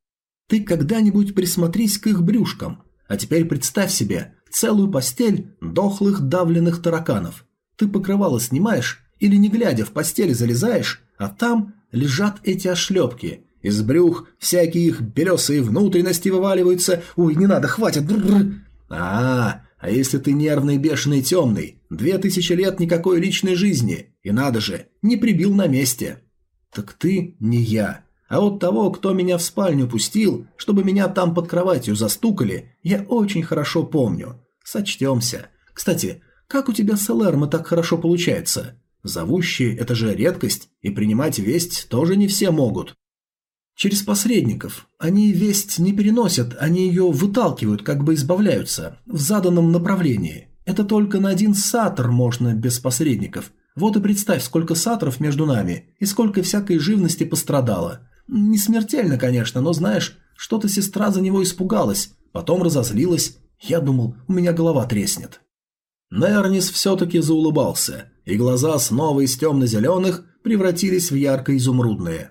Ты когда-нибудь присмотрись к их брюшкам, а теперь представь себе целую постель дохлых давленных тараканов. Ты покрывало снимаешь или не глядя в постель залезаешь, а там лежат эти ошлепки. Из брюх всякие их белесые внутренности вываливаются. Ой, не надо, хватит. Бррр. А, а если ты нервный, бешеный, темный, две тысячи лет никакой личной жизни, и надо же, не прибил на месте. «Так ты не я. А вот того, кто меня в спальню пустил, чтобы меня там под кроватью застукали, я очень хорошо помню. Сочтемся. Кстати, как у тебя с Элэрмо так хорошо получается? Зовущие – это же редкость, и принимать весть тоже не все могут». «Через посредников. Они весть не переносят, они ее выталкивают, как бы избавляются, в заданном направлении. Это только на один сатор можно без посредников, вот и представь, сколько сатров между нами, и сколько всякой живности пострадало. Не смертельно, конечно, но знаешь, что-то сестра за него испугалась, потом разозлилась. Я думал, у меня голова треснет. Нернис все-таки заулыбался, и глаза снова из темно-зеленых превратились в ярко-изумрудные.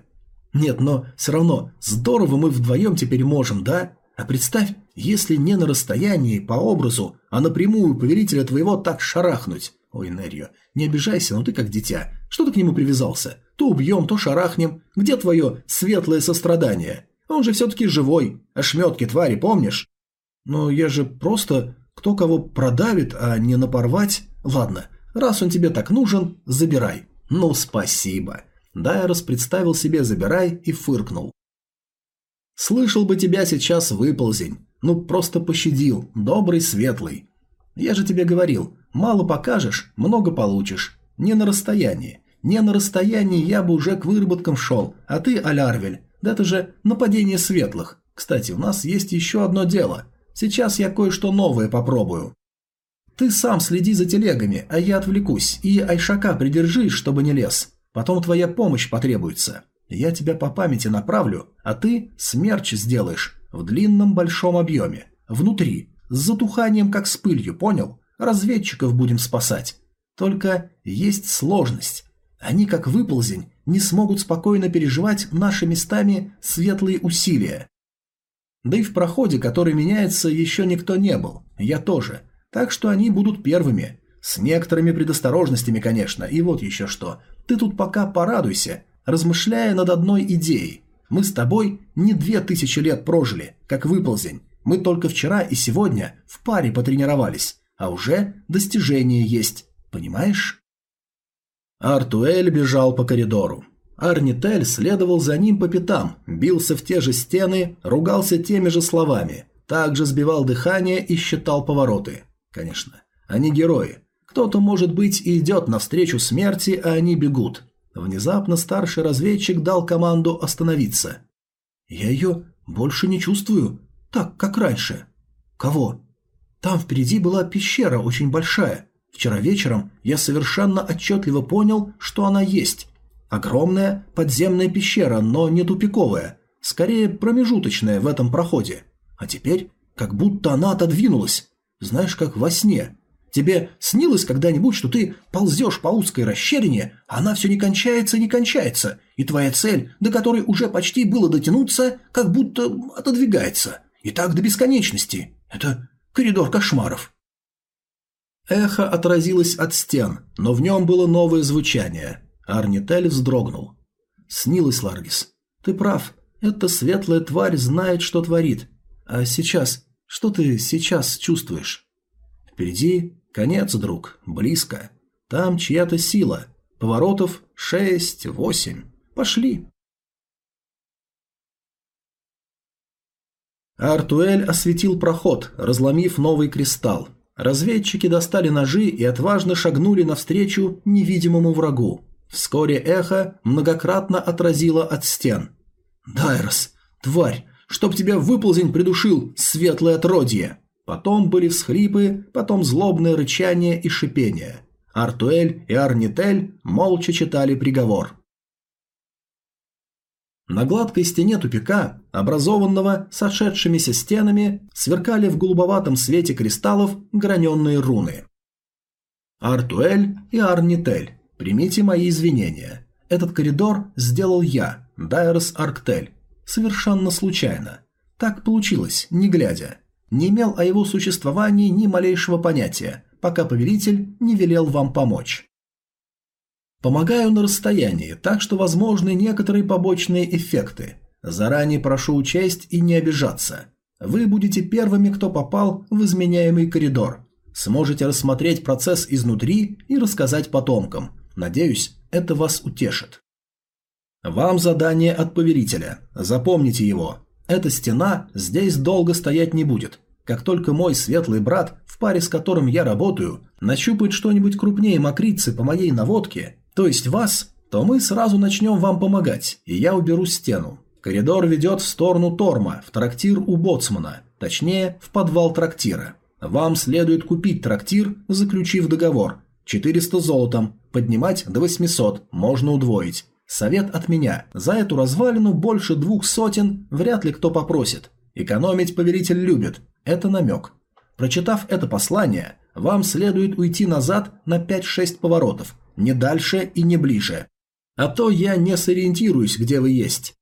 Нет, но все равно здорово мы вдвоем теперь можем, да? А представь, если не на расстоянии, по образу, а напрямую повелителя твоего так шарахнуть. Ой, Нерью, не обижайся, но ты как дитя. Что ты к нему привязался? То убьем, то шарахнем. Где твое светлое сострадание? Он же все-таки живой. Ошметки твари, помнишь? Но я же просто кто кого продавит, а не напорвать. Ладно, раз он тебе так нужен, забирай. Ну, спасибо. Дайрос представил себе «забирай» и фыркнул. «Слышал бы тебя сейчас выползень. Ну, просто пощадил. Добрый, светлый. Я же тебе говорил, мало покажешь, много получишь. Не на расстоянии. Не на расстоянии я бы уже к выработкам шел, а ты, Алярвель, да это же нападение светлых. Кстати, у нас есть еще одно дело. Сейчас я кое-что новое попробую. Ты сам следи за телегами, а я отвлекусь, и Айшака придержи, чтобы не лез. Потом твоя помощь потребуется. Я тебя по памяти направлю, а ты смерч сделаешь в длинном большом объеме, внутри, с затуханием как с пылью, понял? Разведчиков будем спасать. Только есть сложность. Они, как выползень, не смогут спокойно переживать наши местами светлые усилия. Да и в проходе, который меняется, еще никто не был. Я тоже. Так что они будут первыми. С некоторыми предосторожностями, конечно. И вот еще что. Ты тут пока порадуйся, размышляя над одной идеей. Мы с тобой не две тысячи лет прожили, как выползень. Мы только вчера и сегодня в паре потренировались, а уже достижение есть. Понимаешь? Артуэль бежал по коридору. Арнитель следовал за ним по пятам, бился в те же стены, ругался теми же словами, также сбивал дыхание и считал повороты. Конечно, они герои. Кто-то, может быть, и идет навстречу смерти, а они бегут. Внезапно старший разведчик дал команду остановиться. «Я ее больше не чувствую, так, как раньше». «Кого?» «Там впереди была пещера, очень большая. Вчера вечером я совершенно отчетливо понял, что она есть. Огромная подземная пещера, но не тупиковая, скорее промежуточная в этом проходе. А теперь как будто она отодвинулась. Знаешь, как во сне. Тебе снилось когда-нибудь, что ты ползешь по узкой расщелине, а она все не кончается и не кончается, и твоя цель, до которой уже почти было дотянуться, как будто отодвигается. И так до бесконечности. Это коридор кошмаров. Эхо отразилось от стен, но в нем было новое звучание. Арнитель вздрогнул. «Снилось, Ларгис. Ты прав. Эта светлая тварь знает, что творит. А сейчас... Что ты сейчас чувствуешь?» «Впереди конец, друг. Близко. Там чья-то сила. Поворотов шесть, восемь. Пошли». Артуэль осветил проход, разломив новый кристалл. Разведчики достали ножи и отважно шагнули навстречу невидимому врагу. Вскоре эхо многократно отразило от стен. «Дайрос, тварь, чтоб тебя выползень придушил, светлое отродье!» Потом были всхлипы, потом злобное рычание и шипение. Артуэль и Арнитель молча читали приговор. На гладкой стене тупика, образованного сошедшимися стенами, сверкали в голубоватом свете кристаллов граненные руны. Артуэль и Арнитель, примите мои извинения. Этот коридор сделал я, Дайрос Арктель, совершенно случайно. Так получилось, не глядя. Не имел о его существовании ни малейшего понятия, пока повелитель не велел вам помочь. Помогаю на расстоянии, так что возможны некоторые побочные эффекты. Заранее прошу учесть и не обижаться. Вы будете первыми, кто попал в изменяемый коридор. Сможете рассмотреть процесс изнутри и рассказать потомкам. Надеюсь, это вас утешит. Вам задание от повелителя. Запомните его. Эта стена здесь долго стоять не будет. Как только мой светлый брат, в паре с которым я работаю, нащупает что-нибудь крупнее мокрицы по моей наводке, то есть вас, то мы сразу начнем вам помогать, и я уберу стену. Коридор ведет в сторону Торма, в трактир у Боцмана, точнее, в подвал трактира. Вам следует купить трактир, заключив договор. 400 золотом, поднимать до 800, можно удвоить. Совет от меня, за эту развалину больше двух сотен вряд ли кто попросит. Экономить повелитель любит, это намек. Прочитав это послание, вам следует уйти назад на 5-6 поворотов, не дальше и не ближе. А то я не сориентируюсь, где вы есть.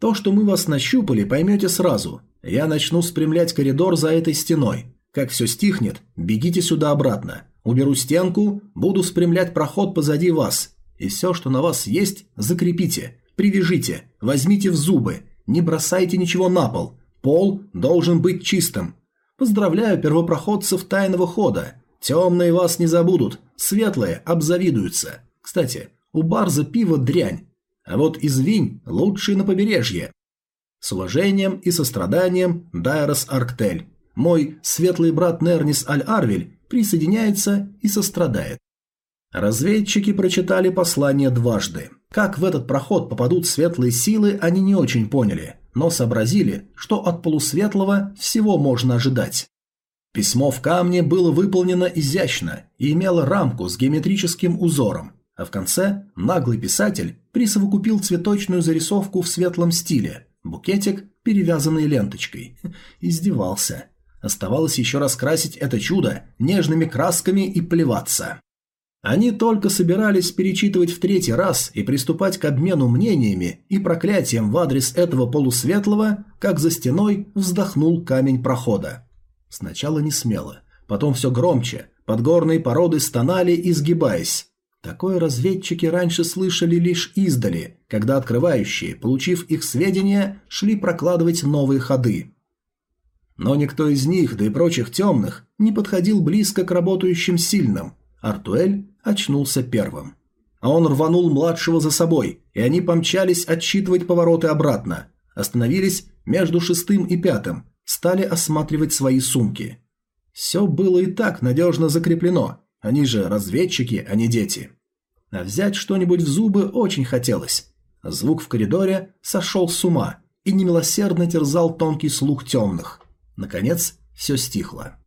То, что мы вас нащупали, поймете сразу. Я начну спрямлять коридор за этой стеной. Как все стихнет, бегите сюда обратно. Уберу стенку, буду спрямлять проход позади вас. И все, что на вас есть, закрепите, привяжите, возьмите в зубы. Не бросайте ничего на пол. Пол должен быть чистым. Поздравляю первопроходцев тайного хода. Темные вас не забудут, светлые обзавидуются. Кстати, у Барза пиво дрянь, а вот извинь лучший на побережье. С уважением и состраданием Дайрос Арктель. Мой светлый брат Нернис Аль-Арвель присоединяется и сострадает. Разведчики прочитали послание дважды. Как в этот проход попадут светлые силы, они не очень поняли, но сообразили, что от полусветлого всего можно ожидать. Письмо в камне было выполнено изящно и имело рамку с геометрическим узором, а в конце наглый писатель присовокупил цветочную зарисовку в светлом стиле, букетик, перевязанный ленточкой. Издевался. Оставалось еще раз красить это чудо нежными красками и плеваться. Они только собирались перечитывать в третий раз и приступать к обмену мнениями и проклятием в адрес этого полусветлого, как за стеной вздохнул камень прохода. Сначала не смело, потом все громче, подгорные породы стонали, изгибаясь. Такое разведчики раньше слышали лишь издали, когда открывающие, получив их сведения, шли прокладывать новые ходы. Но никто из них, да и прочих темных, не подходил близко к работающим сильным. Артуэль очнулся первым. А он рванул младшего за собой, и они помчались отсчитывать повороты обратно. Остановились между шестым и пятым, стали осматривать свои сумки. Все было и так надежно закреплено, они же разведчики, а не дети. А взять что-нибудь в зубы очень хотелось. Звук в коридоре сошел с ума и немилосердно терзал тонкий слух темных. Наконец, все стихло.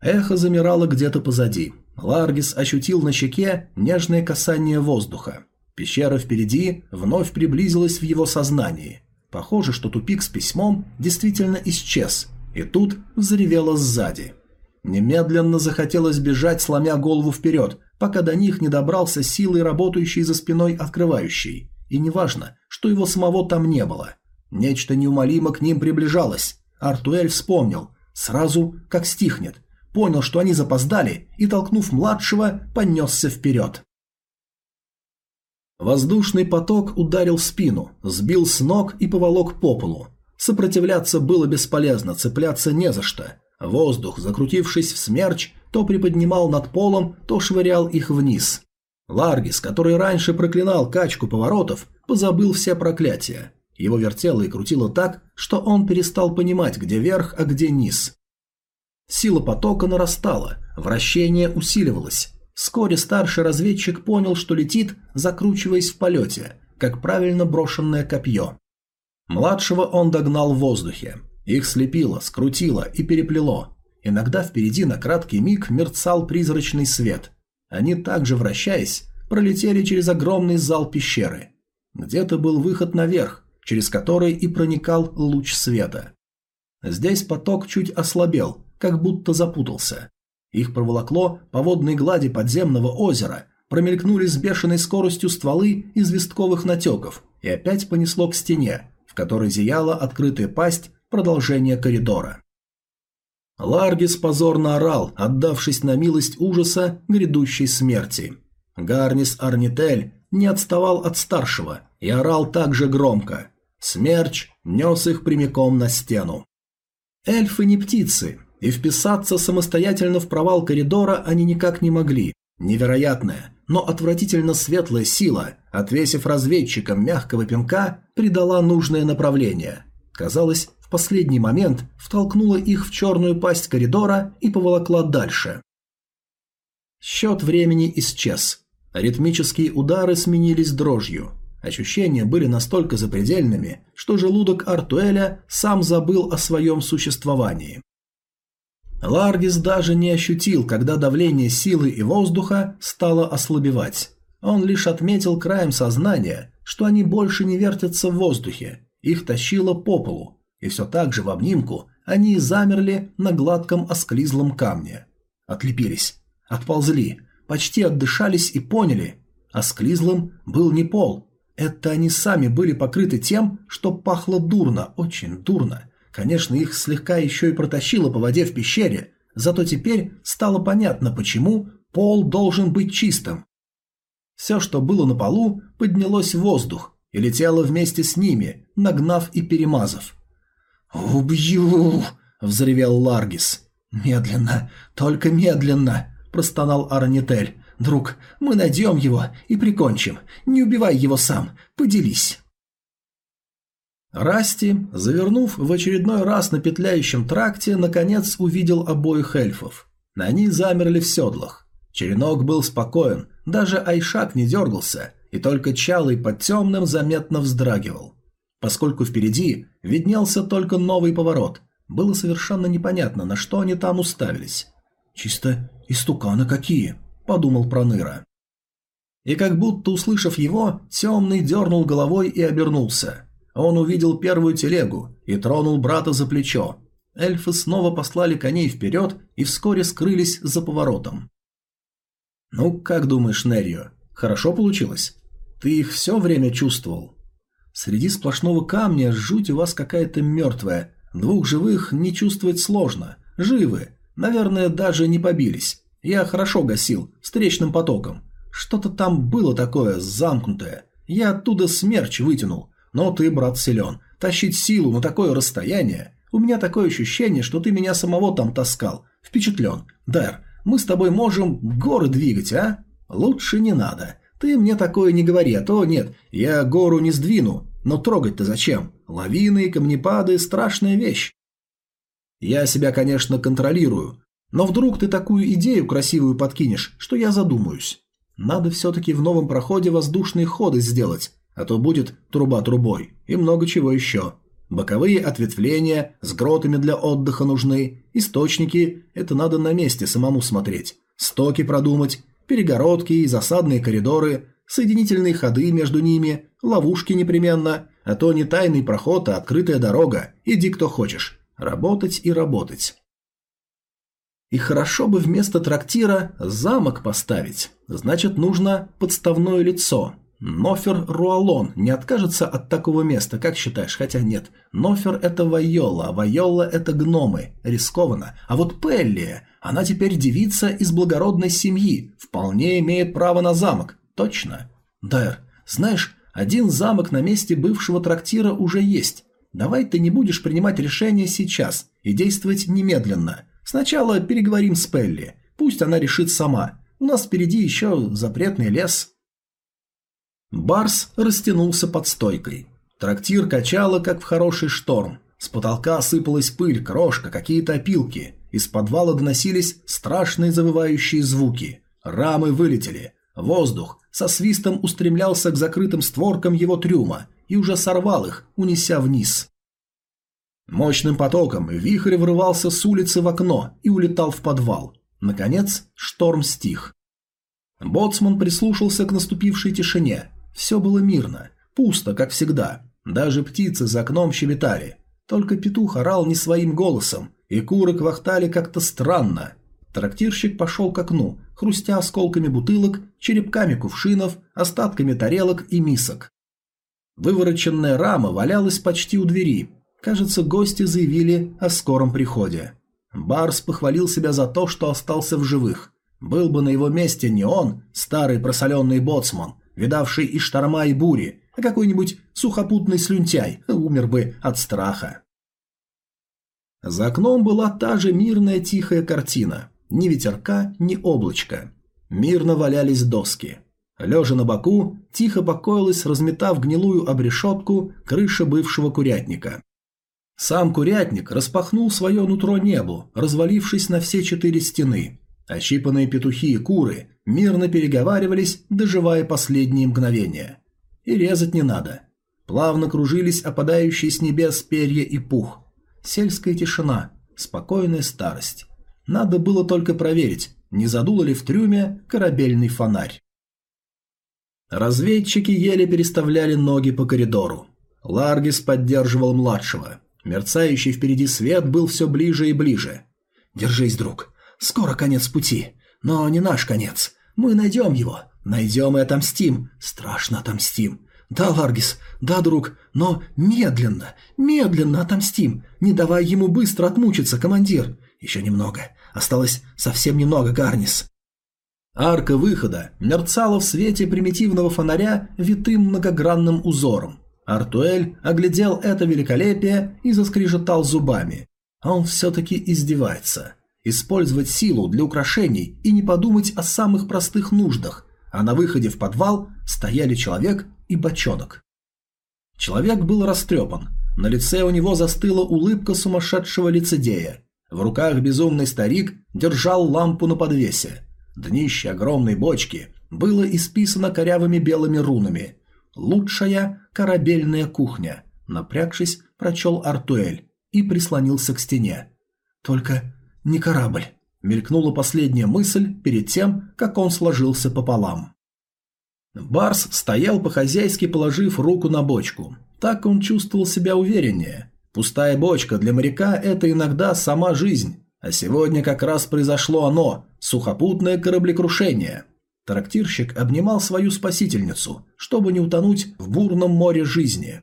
Эхо замирало где-то позади. Ларгис ощутил на щеке нежное касание воздуха. Пещера впереди вновь приблизилась в его сознании. Похоже, что тупик с письмом действительно исчез, и тут взревело сзади. Немедленно захотелось бежать, сломя голову вперед, пока до них не добрался силой работающей за спиной открывающей. И неважно, что его самого там не было. Нечто неумолимо к ним приближалось. Артуэль вспомнил, сразу как стихнет – понял, что они запоздали, и, толкнув младшего, понесся вперед. Воздушный поток ударил в спину, сбил с ног и поволок по полу. Сопротивляться было бесполезно, цепляться не за что. Воздух, закрутившись в смерч, то приподнимал над полом, то швырял их вниз. Ларгис, который раньше проклинал качку поворотов, позабыл все проклятия. Его вертело и крутило так, что он перестал понимать, где верх, а где низ. Сила потока нарастала, вращение усиливалось. Вскоре старший разведчик понял, что летит, закручиваясь в полете, как правильно брошенное копье. Младшего он догнал в воздухе. Их слепило, скрутило и переплело. Иногда впереди на краткий миг мерцал призрачный свет. Они также, вращаясь, пролетели через огромный зал пещеры. Где-то был выход наверх, через который и проникал луч света. Здесь поток чуть ослабел, как будто запутался. Их проволокло по водной глади подземного озера, промелькнули с бешеной скоростью стволы известковых натеков и опять понесло к стене, в которой зияла открытая пасть продолжения коридора. Ларгис позорно орал, отдавшись на милость ужаса грядущей смерти. Гарнис Арнитель не отставал от старшего и орал так же громко. Смерч нес их прямиком на стену. Эльфы не птицы, и вписаться самостоятельно в провал коридора они никак не могли. Невероятная, но отвратительно светлая сила, отвесив разведчикам мягкого пинка, придала нужное направление. Казалось, в последний момент втолкнула их в черную пасть коридора и поволокла дальше. Счет времени исчез. Ритмические удары сменились дрожью. Ощущения были настолько запредельными, что желудок Артуэля сам забыл о своем существовании. Ларгис даже не ощутил, когда давление силы и воздуха стало ослабевать. Он лишь отметил краем сознания, что они больше не вертятся в воздухе, их тащило по полу, и все так же в обнимку они замерли на гладком осклизлом камне. Отлепились, отползли, почти отдышались и поняли, осклизлым был не пол, это они сами были покрыты тем, что пахло дурно, очень дурно. Конечно, их слегка еще и протащило по воде в пещере, зато теперь стало понятно, почему пол должен быть чистым. Все, что было на полу, поднялось в воздух, и летела вместе с ними, нагнав и перемазав. «Убью!» – взревел Ларгис. «Медленно, только медленно!» – простонал Арнитель. «Друг, мы найдем его и прикончим. Не убивай его сам, поделись». Расти, завернув в очередной раз на петляющем тракте, наконец увидел обоих эльфов. Они замерли в седлах. Черенок был спокоен, даже Айшак не дергался, и только Чалый под темным заметно вздрагивал. Поскольку впереди виднелся только новый поворот, было совершенно непонятно, на что они там уставились. «Чисто истуканы какие», – подумал Проныра. И как будто услышав его, темный дернул головой и обернулся. Он увидел первую телегу и тронул брата за плечо. Эльфы снова послали коней вперед и вскоре скрылись за поворотом. «Ну, как думаешь, Неррио, хорошо получилось? Ты их все время чувствовал?» «Среди сплошного камня жуть у вас какая-то мертвая. Двух живых не чувствовать сложно. Живы. Наверное, даже не побились. Я хорошо гасил, встречным потоком. Что-то там было такое, замкнутое. Я оттуда смерч вытянул. Но ты, брат, силен. Тащить силу на такое расстояние... У меня такое ощущение, что ты меня самого там таскал. Впечатлен. Дайр, мы с тобой можем горы двигать, а? Лучше не надо. Ты мне такое не говори, а то нет, я гору не сдвину. Но трогать-то зачем? Лавины, камнепады – страшная вещь. Я себя, конечно, контролирую, но вдруг ты такую идею красивую подкинешь, что я задумаюсь. Надо все-таки в новом проходе воздушные ходы сделать, а то будет труба трубой и много чего еще. Боковые ответвления с гротами для отдыха нужны, источники – это надо на месте самому смотреть, стоки продумать, перегородки и засадные коридоры, соединительные ходы между ними, ловушки непременно, а то не тайный проход, а открытая дорога, иди кто хочешь, работать и работать. И хорошо бы вместо трактира замок поставить, значит нужно подставное лицо – Нофер Руалон не откажется от такого места, как считаешь? Хотя нет. Нофер это Вайола, а Вайола это гномы. Рискованно. А вот Пелли, она теперь девица из благородной семьи, вполне имеет право на замок. Точно. Дайр, знаешь, один замок на месте бывшего трактира уже есть. Давай ты не будешь принимать решение сейчас и действовать немедленно. Сначала переговорим с Пелли. Пусть она решит сама. У нас впереди еще запретный лес. Барс растянулся под стойкой. Трактир качало, как в хороший шторм. С потолка сыпалась пыль, крошка, какие-то опилки. Из подвала доносились страшные завывающие звуки. Рамы вылетели. Воздух со свистом устремлялся к закрытым створкам его трюма и уже сорвал их, унеся вниз. Мощным потоком вихрь врывался с улицы в окно и улетал в подвал. Наконец шторм стих. Боцман прислушался к наступившей тишине все было мирно, пусто, как всегда. Даже птицы за окном щебетали. Только петух орал не своим голосом, и куры квахтали как-то странно. Трактирщик пошел к окну, хрустя осколками бутылок, черепками кувшинов, остатками тарелок и мисок. Вывороченная рама валялась почти у двери. Кажется, гости заявили о скором приходе. Барс похвалил себя за то, что остался в живых. Был бы на его месте не он, старый просоленный боцман, видавший и шторма, и бури, а какой-нибудь сухопутный слюнтяй умер бы от страха. За окном была та же мирная тихая картина. Ни ветерка, ни облачка. Мирно валялись доски. Лежа на боку, тихо покоилась, разметав гнилую обрешетку, крыша бывшего курятника. Сам курятник распахнул свое нутро небу, развалившись на все четыре стены. Ощипанные петухи и куры мирно переговаривались, доживая последние мгновения. И резать не надо. Плавно кружились опадающие с небес перья и пух. Сельская тишина, спокойная старость. Надо было только проверить, не задуло ли в трюме корабельный фонарь. Разведчики еле переставляли ноги по коридору. Ларгис поддерживал младшего. Мерцающий впереди свет был все ближе и ближе. «Держись, друг. Скоро конец пути. Но не наш конец. Мы найдем его. Найдем и отомстим. Страшно отомстим. Да, Ларгис, да, друг, но медленно, медленно отомстим. Не давай ему быстро отмучиться, командир. Еще немного. Осталось совсем немного, Гарнис. Арка выхода мерцала в свете примитивного фонаря витым многогранным узором. Артуэль оглядел это великолепие и заскрежетал зубами. А он все-таки издевается. Использовать силу для украшений и не подумать о самых простых нуждах, а на выходе в подвал стояли человек и бочонок. Человек был растрепан, на лице у него застыла улыбка сумасшедшего лицедея. В руках безумный старик держал лампу на подвесе. Днище огромной бочки было исписано корявыми белыми рунами. «Лучшая корабельная кухня», напрягшись, прочел Артуэль и прислонился к стене. «Только не корабль», мелькнула последняя мысль перед тем, как он сложился пополам. Барс стоял по-хозяйски, положив руку на бочку. Так он чувствовал себя увереннее. Пустая бочка для моряка – это иногда сама жизнь. А сегодня как раз произошло оно – сухопутное кораблекрушение. Трактирщик обнимал свою спасительницу, чтобы не утонуть в бурном море жизни.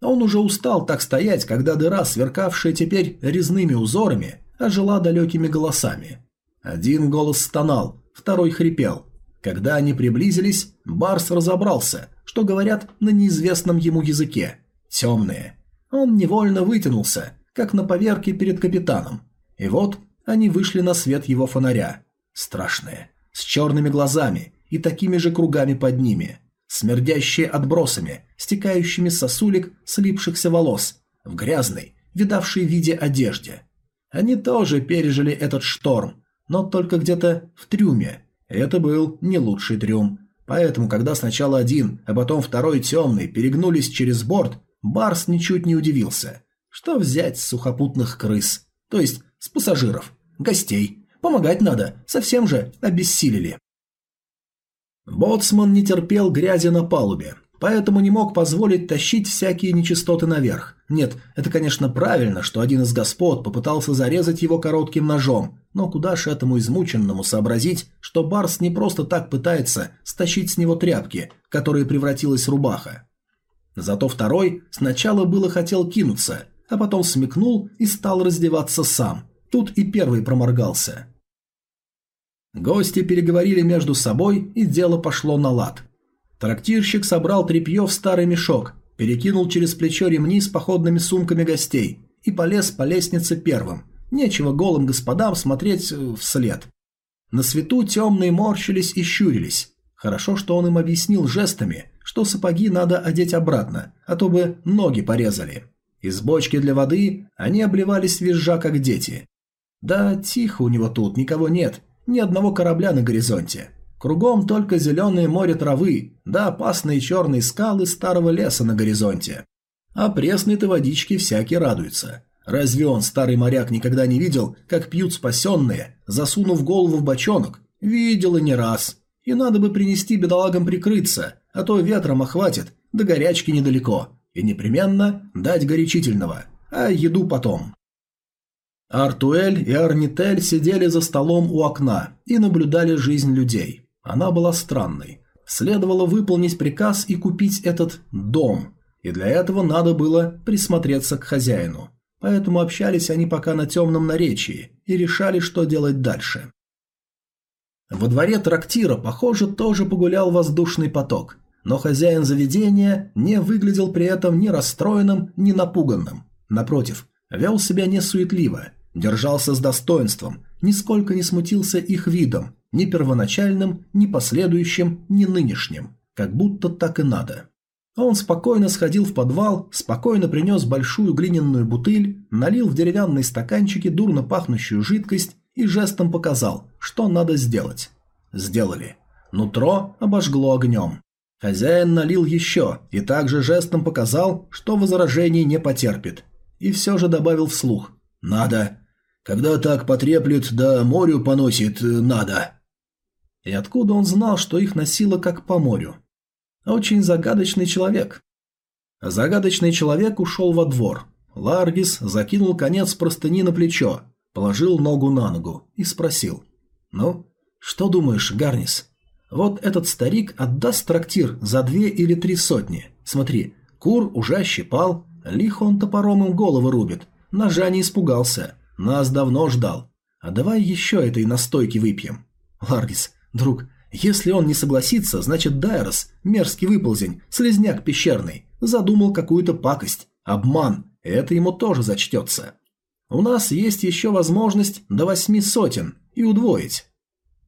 Он уже устал так стоять, когда дыра, сверкавшая теперь резными узорами, ожила далекими голосами. Один голос стонал, второй хрипел. Когда они приблизились, Барс разобрался, что говорят на неизвестном ему языке. Темные. Он невольно вытянулся, как на поверке перед капитаном. И вот они вышли на свет его фонаря. Страшные, с черными глазами и такими же кругами под ними. Смердящие отбросами, стекающими сосулек слипшихся волос, в грязной, видавшей виде одежде. Они тоже пережили этот шторм, но только где-то в трюме. Это был не лучший трюм. Поэтому, когда сначала один, а потом второй темный перегнулись через борт, Барс ничуть не удивился. Что взять с сухопутных крыс? То есть с пассажиров, гостей. Помогать надо, совсем же обессилели. Боцман не терпел грязи на палубе поэтому не мог позволить тащить всякие нечистоты наверх. Нет, это, конечно, правильно, что один из господ попытался зарезать его коротким ножом, но куда ж этому измученному сообразить, что Барс не просто так пытается стащить с него тряпки, которые превратилась рубаха. Зато второй сначала было хотел кинуться, а потом смекнул и стал раздеваться сам. Тут и первый проморгался. Гости переговорили между собой, и дело пошло на лад. Трактирщик собрал тряпье в старый мешок, перекинул через плечо ремни с походными сумками гостей и полез по лестнице первым. Нечего голым господам смотреть э, вслед. На свету темные морщились и щурились. Хорошо, что он им объяснил жестами, что сапоги надо одеть обратно, а то бы ноги порезали. Из бочки для воды они обливались визжа, как дети. Да, тихо у него тут, никого нет, ни одного корабля на горизонте. Кругом только зеленое море травы, да опасные черные скалы старого леса на горизонте. А пресной-то водички всякий радуется. Разве он, старый моряк, никогда не видел, как пьют спасенные, засунув голову в бочонок? Видел и не раз. И надо бы принести бедолагам прикрыться, а то ветром охватит, до горячки недалеко. И непременно дать горячительного, а еду потом. Артуэль и Арнитель сидели за столом у окна и наблюдали жизнь людей. Она была странной. Следовало выполнить приказ и купить этот дом, и для этого надо было присмотреться к хозяину. Поэтому общались они пока на темном наречии и решали, что делать дальше. Во дворе трактира, похоже, тоже погулял воздушный поток, но хозяин заведения не выглядел при этом ни расстроенным, ни напуганным. Напротив, вел себя не суетливо, держался с достоинством, нисколько не смутился их видом ни первоначальным, ни последующим, ни нынешним. Как будто так и надо. Он спокойно сходил в подвал, спокойно принес большую глиняную бутыль, налил в деревянные стаканчики дурно пахнущую жидкость и жестом показал, что надо сделать. Сделали. Нутро обожгло огнем. Хозяин налил еще и также жестом показал, что возражений не потерпит. И все же добавил вслух. «Надо. Когда так потреплет, да морю поносит, надо». И откуда он знал, что их носило как по морю? Очень загадочный человек. Загадочный человек ушел во двор. Ларгис закинул конец простыни на плечо, положил ногу на ногу и спросил. «Ну, что думаешь, Гарнис? Вот этот старик отдаст трактир за две или три сотни. Смотри, кур уже ощипал, лихо он топором им головы рубит. Ножа не испугался, нас давно ждал. А давай еще этой настойки выпьем». Ларгис, друг, если он не согласится, значит Дайрос, мерзкий выползень, слезняк пещерный, задумал какую-то пакость, обман, это ему тоже зачтется. У нас есть еще возможность до восьми сотен и удвоить.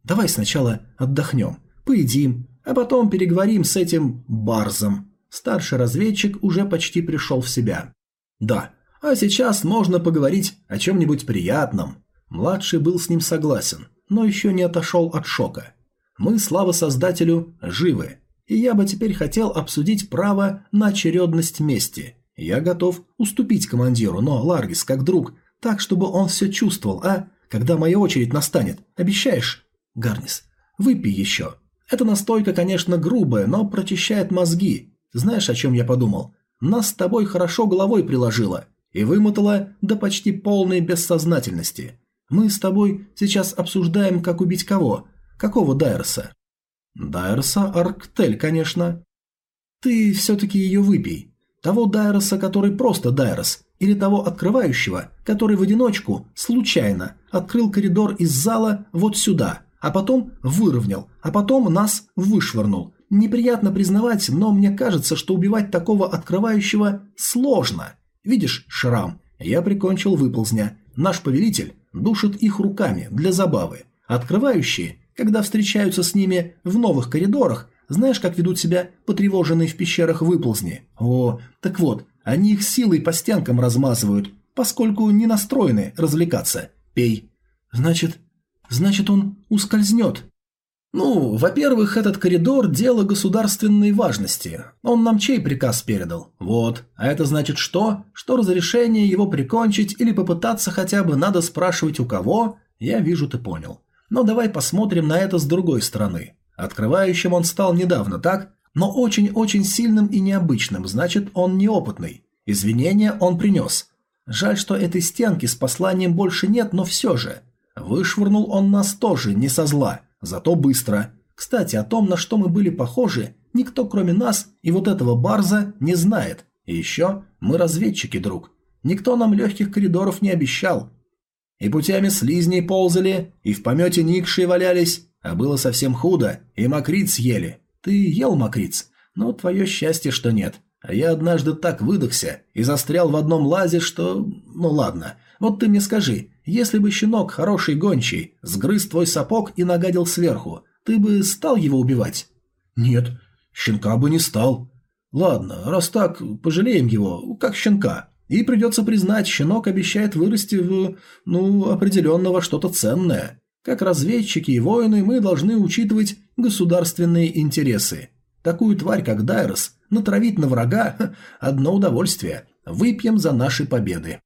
Давай сначала отдохнем, поедим, а потом переговорим с этим Барзом. Старший разведчик уже почти пришел в себя. Да, а сейчас можно поговорить о чем-нибудь приятном. Младший был с ним согласен, но еще не отошел от шока. Мы, слава создателю, живы, и я бы теперь хотел обсудить право на очередность мести. Я готов уступить командиру, но Ларгис, как друг, так, чтобы он все чувствовал, а? Когда моя очередь настанет, обещаешь? Гарнис, выпей еще. Эта настойка, конечно, грубая, но прочищает мозги. Знаешь, о чем я подумал? Нас с тобой хорошо головой приложила и вымотала до почти полной бессознательности. Мы с тобой сейчас обсуждаем, как убить кого. Какого Дайерса? Дайерса Арктель, конечно. Ты все-таки ее выпей. Того Дайроса, который просто Дайрос, или того открывающего, который в одиночку, случайно, открыл коридор из зала вот сюда, а потом выровнял, а потом нас вышвырнул. Неприятно признавать, но мне кажется, что убивать такого открывающего сложно. Видишь шрам? Я прикончил выползня. Наш повелитель душит их руками для забавы. Открывающие, когда встречаются с ними в новых коридорах, знаешь, как ведут себя потревоженные в пещерах выползни? О, так вот, они их силой по стенкам размазывают, поскольку не настроены развлекаться. Пей. Значит, значит он ускользнет. Ну, во-первых, этот коридор – дело государственной важности. Он нам чей приказ передал? Вот. А это значит что? Что разрешение его прикончить или попытаться хотя бы надо спрашивать у кого? Я вижу, ты понял. Но давай посмотрим на это с другой стороны. Открывающим он стал недавно, так? Но очень-очень сильным и необычным, значит, он неопытный. Извинения он принес. Жаль, что этой стенки с посланием больше нет, но все же. Вышвырнул он нас тоже, не со зла, зато быстро. Кстати, о том, на что мы были похожи, никто кроме нас и вот этого Барза не знает. И еще мы разведчики, друг. Никто нам легких коридоров не обещал. И путями слизней ползали, и в помете никши валялись, а было совсем худо, и мокриц ели. Ты ел мокриц, но твое счастье, что нет. А я однажды так выдохся и застрял в одном лазе, что... Ну ладно, вот ты мне скажи, если бы щенок, хороший гончий, сгрыз твой сапог и нагадил сверху, ты бы стал его убивать? Нет, щенка бы не стал. Ладно, раз так, пожалеем его, как щенка. И придется признать, щенок обещает вырасти в, ну, определенного что-то ценное. Как разведчики и воины мы должны учитывать государственные интересы. Такую тварь, как Дайрос, натравить на врага – одно удовольствие. Выпьем за наши победы.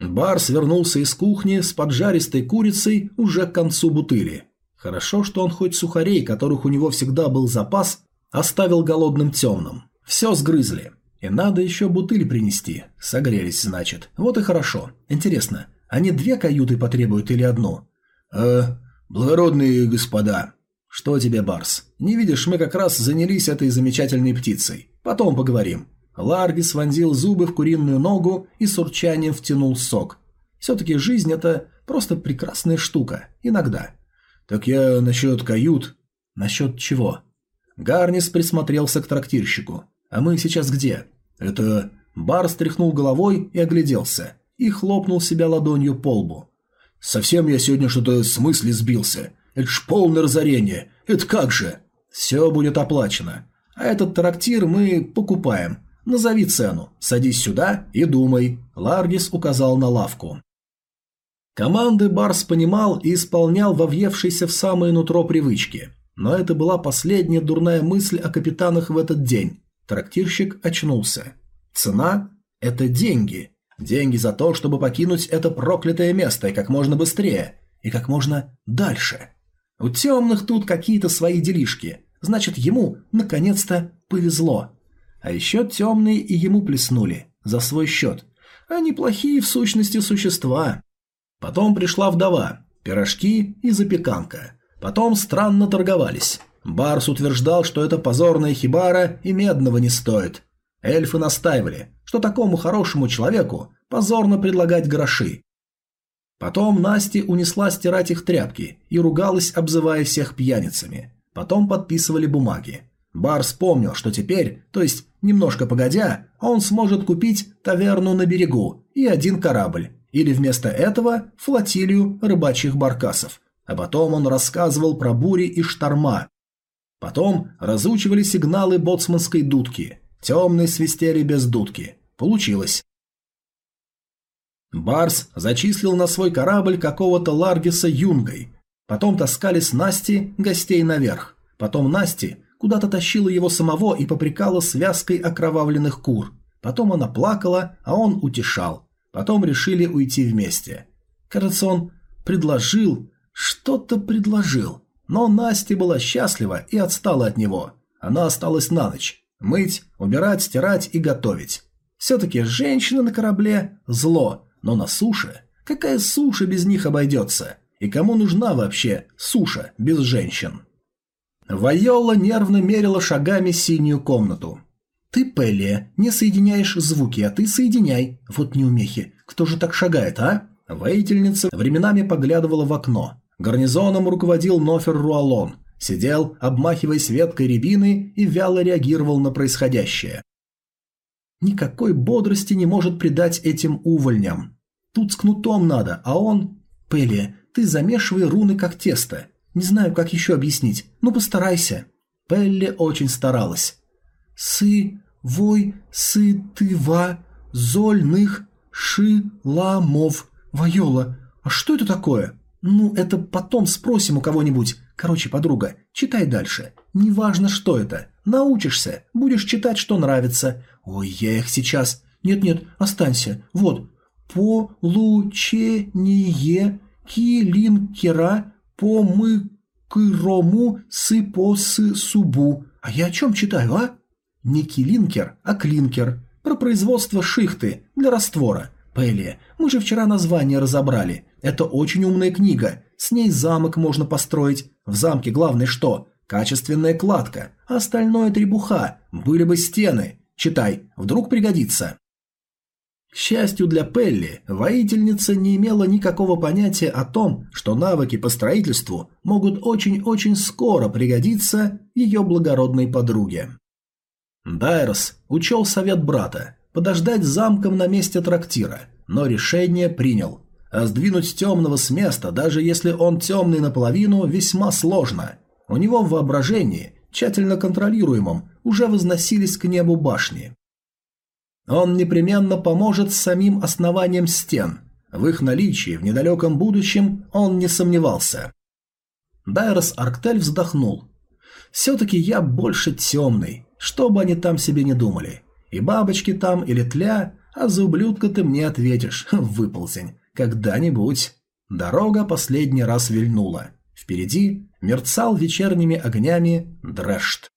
Барс вернулся из кухни с поджаристой курицей уже к концу бутыли. Хорошо, что он хоть сухарей, которых у него всегда был запас, оставил голодным темным. Все сгрызли. И надо еще бутыль принести. Согрелись, значит. Вот и хорошо. Интересно, они две каюты потребуют или одну? Э, благородные господа. Что тебе, Барс? Не видишь, мы как раз занялись этой замечательной птицей. Потом поговорим. Ларгис вонзил зубы в куриную ногу и с урчанием втянул сок. Все-таки жизнь – это просто прекрасная штука. Иногда. Так я насчет кают. Насчет чего? Гарнис присмотрелся к трактирщику. А мы сейчас где? Это... Барс тряхнул головой и огляделся и хлопнул себя ладонью по лбу. «Совсем я сегодня что-то с мысли сбился. Это ж полное разорение. Это как же?» «Все будет оплачено. А этот трактир мы покупаем. Назови цену. Садись сюда и думай». Ларгис указал на лавку. Команды Барс понимал и исполнял во въевшейся в самое нутро привычки. Но это была последняя дурная мысль о капитанах в этот день. Трактирщик очнулся. Цена – это деньги. Деньги за то, чтобы покинуть это проклятое место и как можно быстрее, и как можно дальше. У темных тут какие-то свои делишки. Значит, ему, наконец-то, повезло. А еще темные и ему плеснули. За свой счет. Они плохие в сущности существа. Потом пришла вдова. Пирожки и запеканка. Потом странно торговались. Барс утверждал, что это позорная хибара и медного не стоит. Эльфы настаивали, что такому хорошему человеку позорно предлагать гроши. Потом Насти унесла стирать их тряпки и ругалась, обзывая всех пьяницами. Потом подписывали бумаги. Бар вспомнил, что теперь, то есть немножко погодя, он сможет купить таверну на берегу и один корабль, или вместо этого флотилию рыбачьих баркасов. А потом он рассказывал про бури и шторма. Потом разучивали сигналы боцманской дудки. Темные свистели без дудки. Получилось. Барс зачислил на свой корабль какого-то Ларгиса юнгой. Потом таскали с Насти гостей наверх. Потом Насти куда-то тащила его самого и попрекала связкой окровавленных кур. Потом она плакала, а он утешал. Потом решили уйти вместе. Кажется, он предложил, что-то предложил. Но Настя была счастлива и отстала от него. Она осталась на ночь. Мыть, убирать, стирать и готовить. Все-таки женщины на корабле – зло, но на суше? Какая суша без них обойдется? И кому нужна вообще суша без женщин? Вайола нервно мерила шагами синюю комнату. «Ты, Пелли, не соединяешь звуки, а ты соединяй. Вот неумехи. Кто же так шагает, а?» Воительница временами поглядывала в окно. Гарнизоном руководил Нофер Руалон. Сидел, обмахиваясь веткой рябины и вяло реагировал на происходящее. Никакой бодрости не может придать этим увольням. Тут с кнутом надо, а он... Пелли, ты замешивай руны как тесто. Не знаю, как еще объяснить. Ну, постарайся. Пелли очень старалась. Сы, вой, сы, ты, ва, зольных, ши, ламов. Вайола, а что это такое? Ну, это потом спросим у кого-нибудь. Короче, подруга, читай дальше. Неважно, что это. Научишься, будешь читать, что нравится. Ой, я их сейчас... Нет-нет, останься. Вот. Получение килинкера помыкырому сыпосы субу. А я о чем читаю, а? Не килинкер, а клинкер. Про производство шихты для раствора. Пелли, мы же вчера название разобрали. Это очень умная книга. С ней замок можно построить. В замке главное что? Качественная кладка. А остальное требуха. Были бы стены. Читай, вдруг пригодится. К счастью для Пелли, воительница не имела никакого понятия о том, что навыки по строительству могут очень-очень скоро пригодиться ее благородной подруге. Дайрос учел совет брата подождать замком на месте трактира, но решение принял. А сдвинуть темного с места, даже если он темный наполовину, весьма сложно. У него в воображении, тщательно контролируемом, уже возносились к небу башни. Он непременно поможет с самим основанием стен. В их наличии в недалеком будущем он не сомневался. Дайрос Арктель вздохнул. «Все-таки я больше темный, что бы они там себе не думали. И бабочки там, или тля, а за ублюдка ты мне ответишь, выползень, когда-нибудь». Дорога последний раз вильнула. Впереди мерцал вечерними огнями Дрэшт.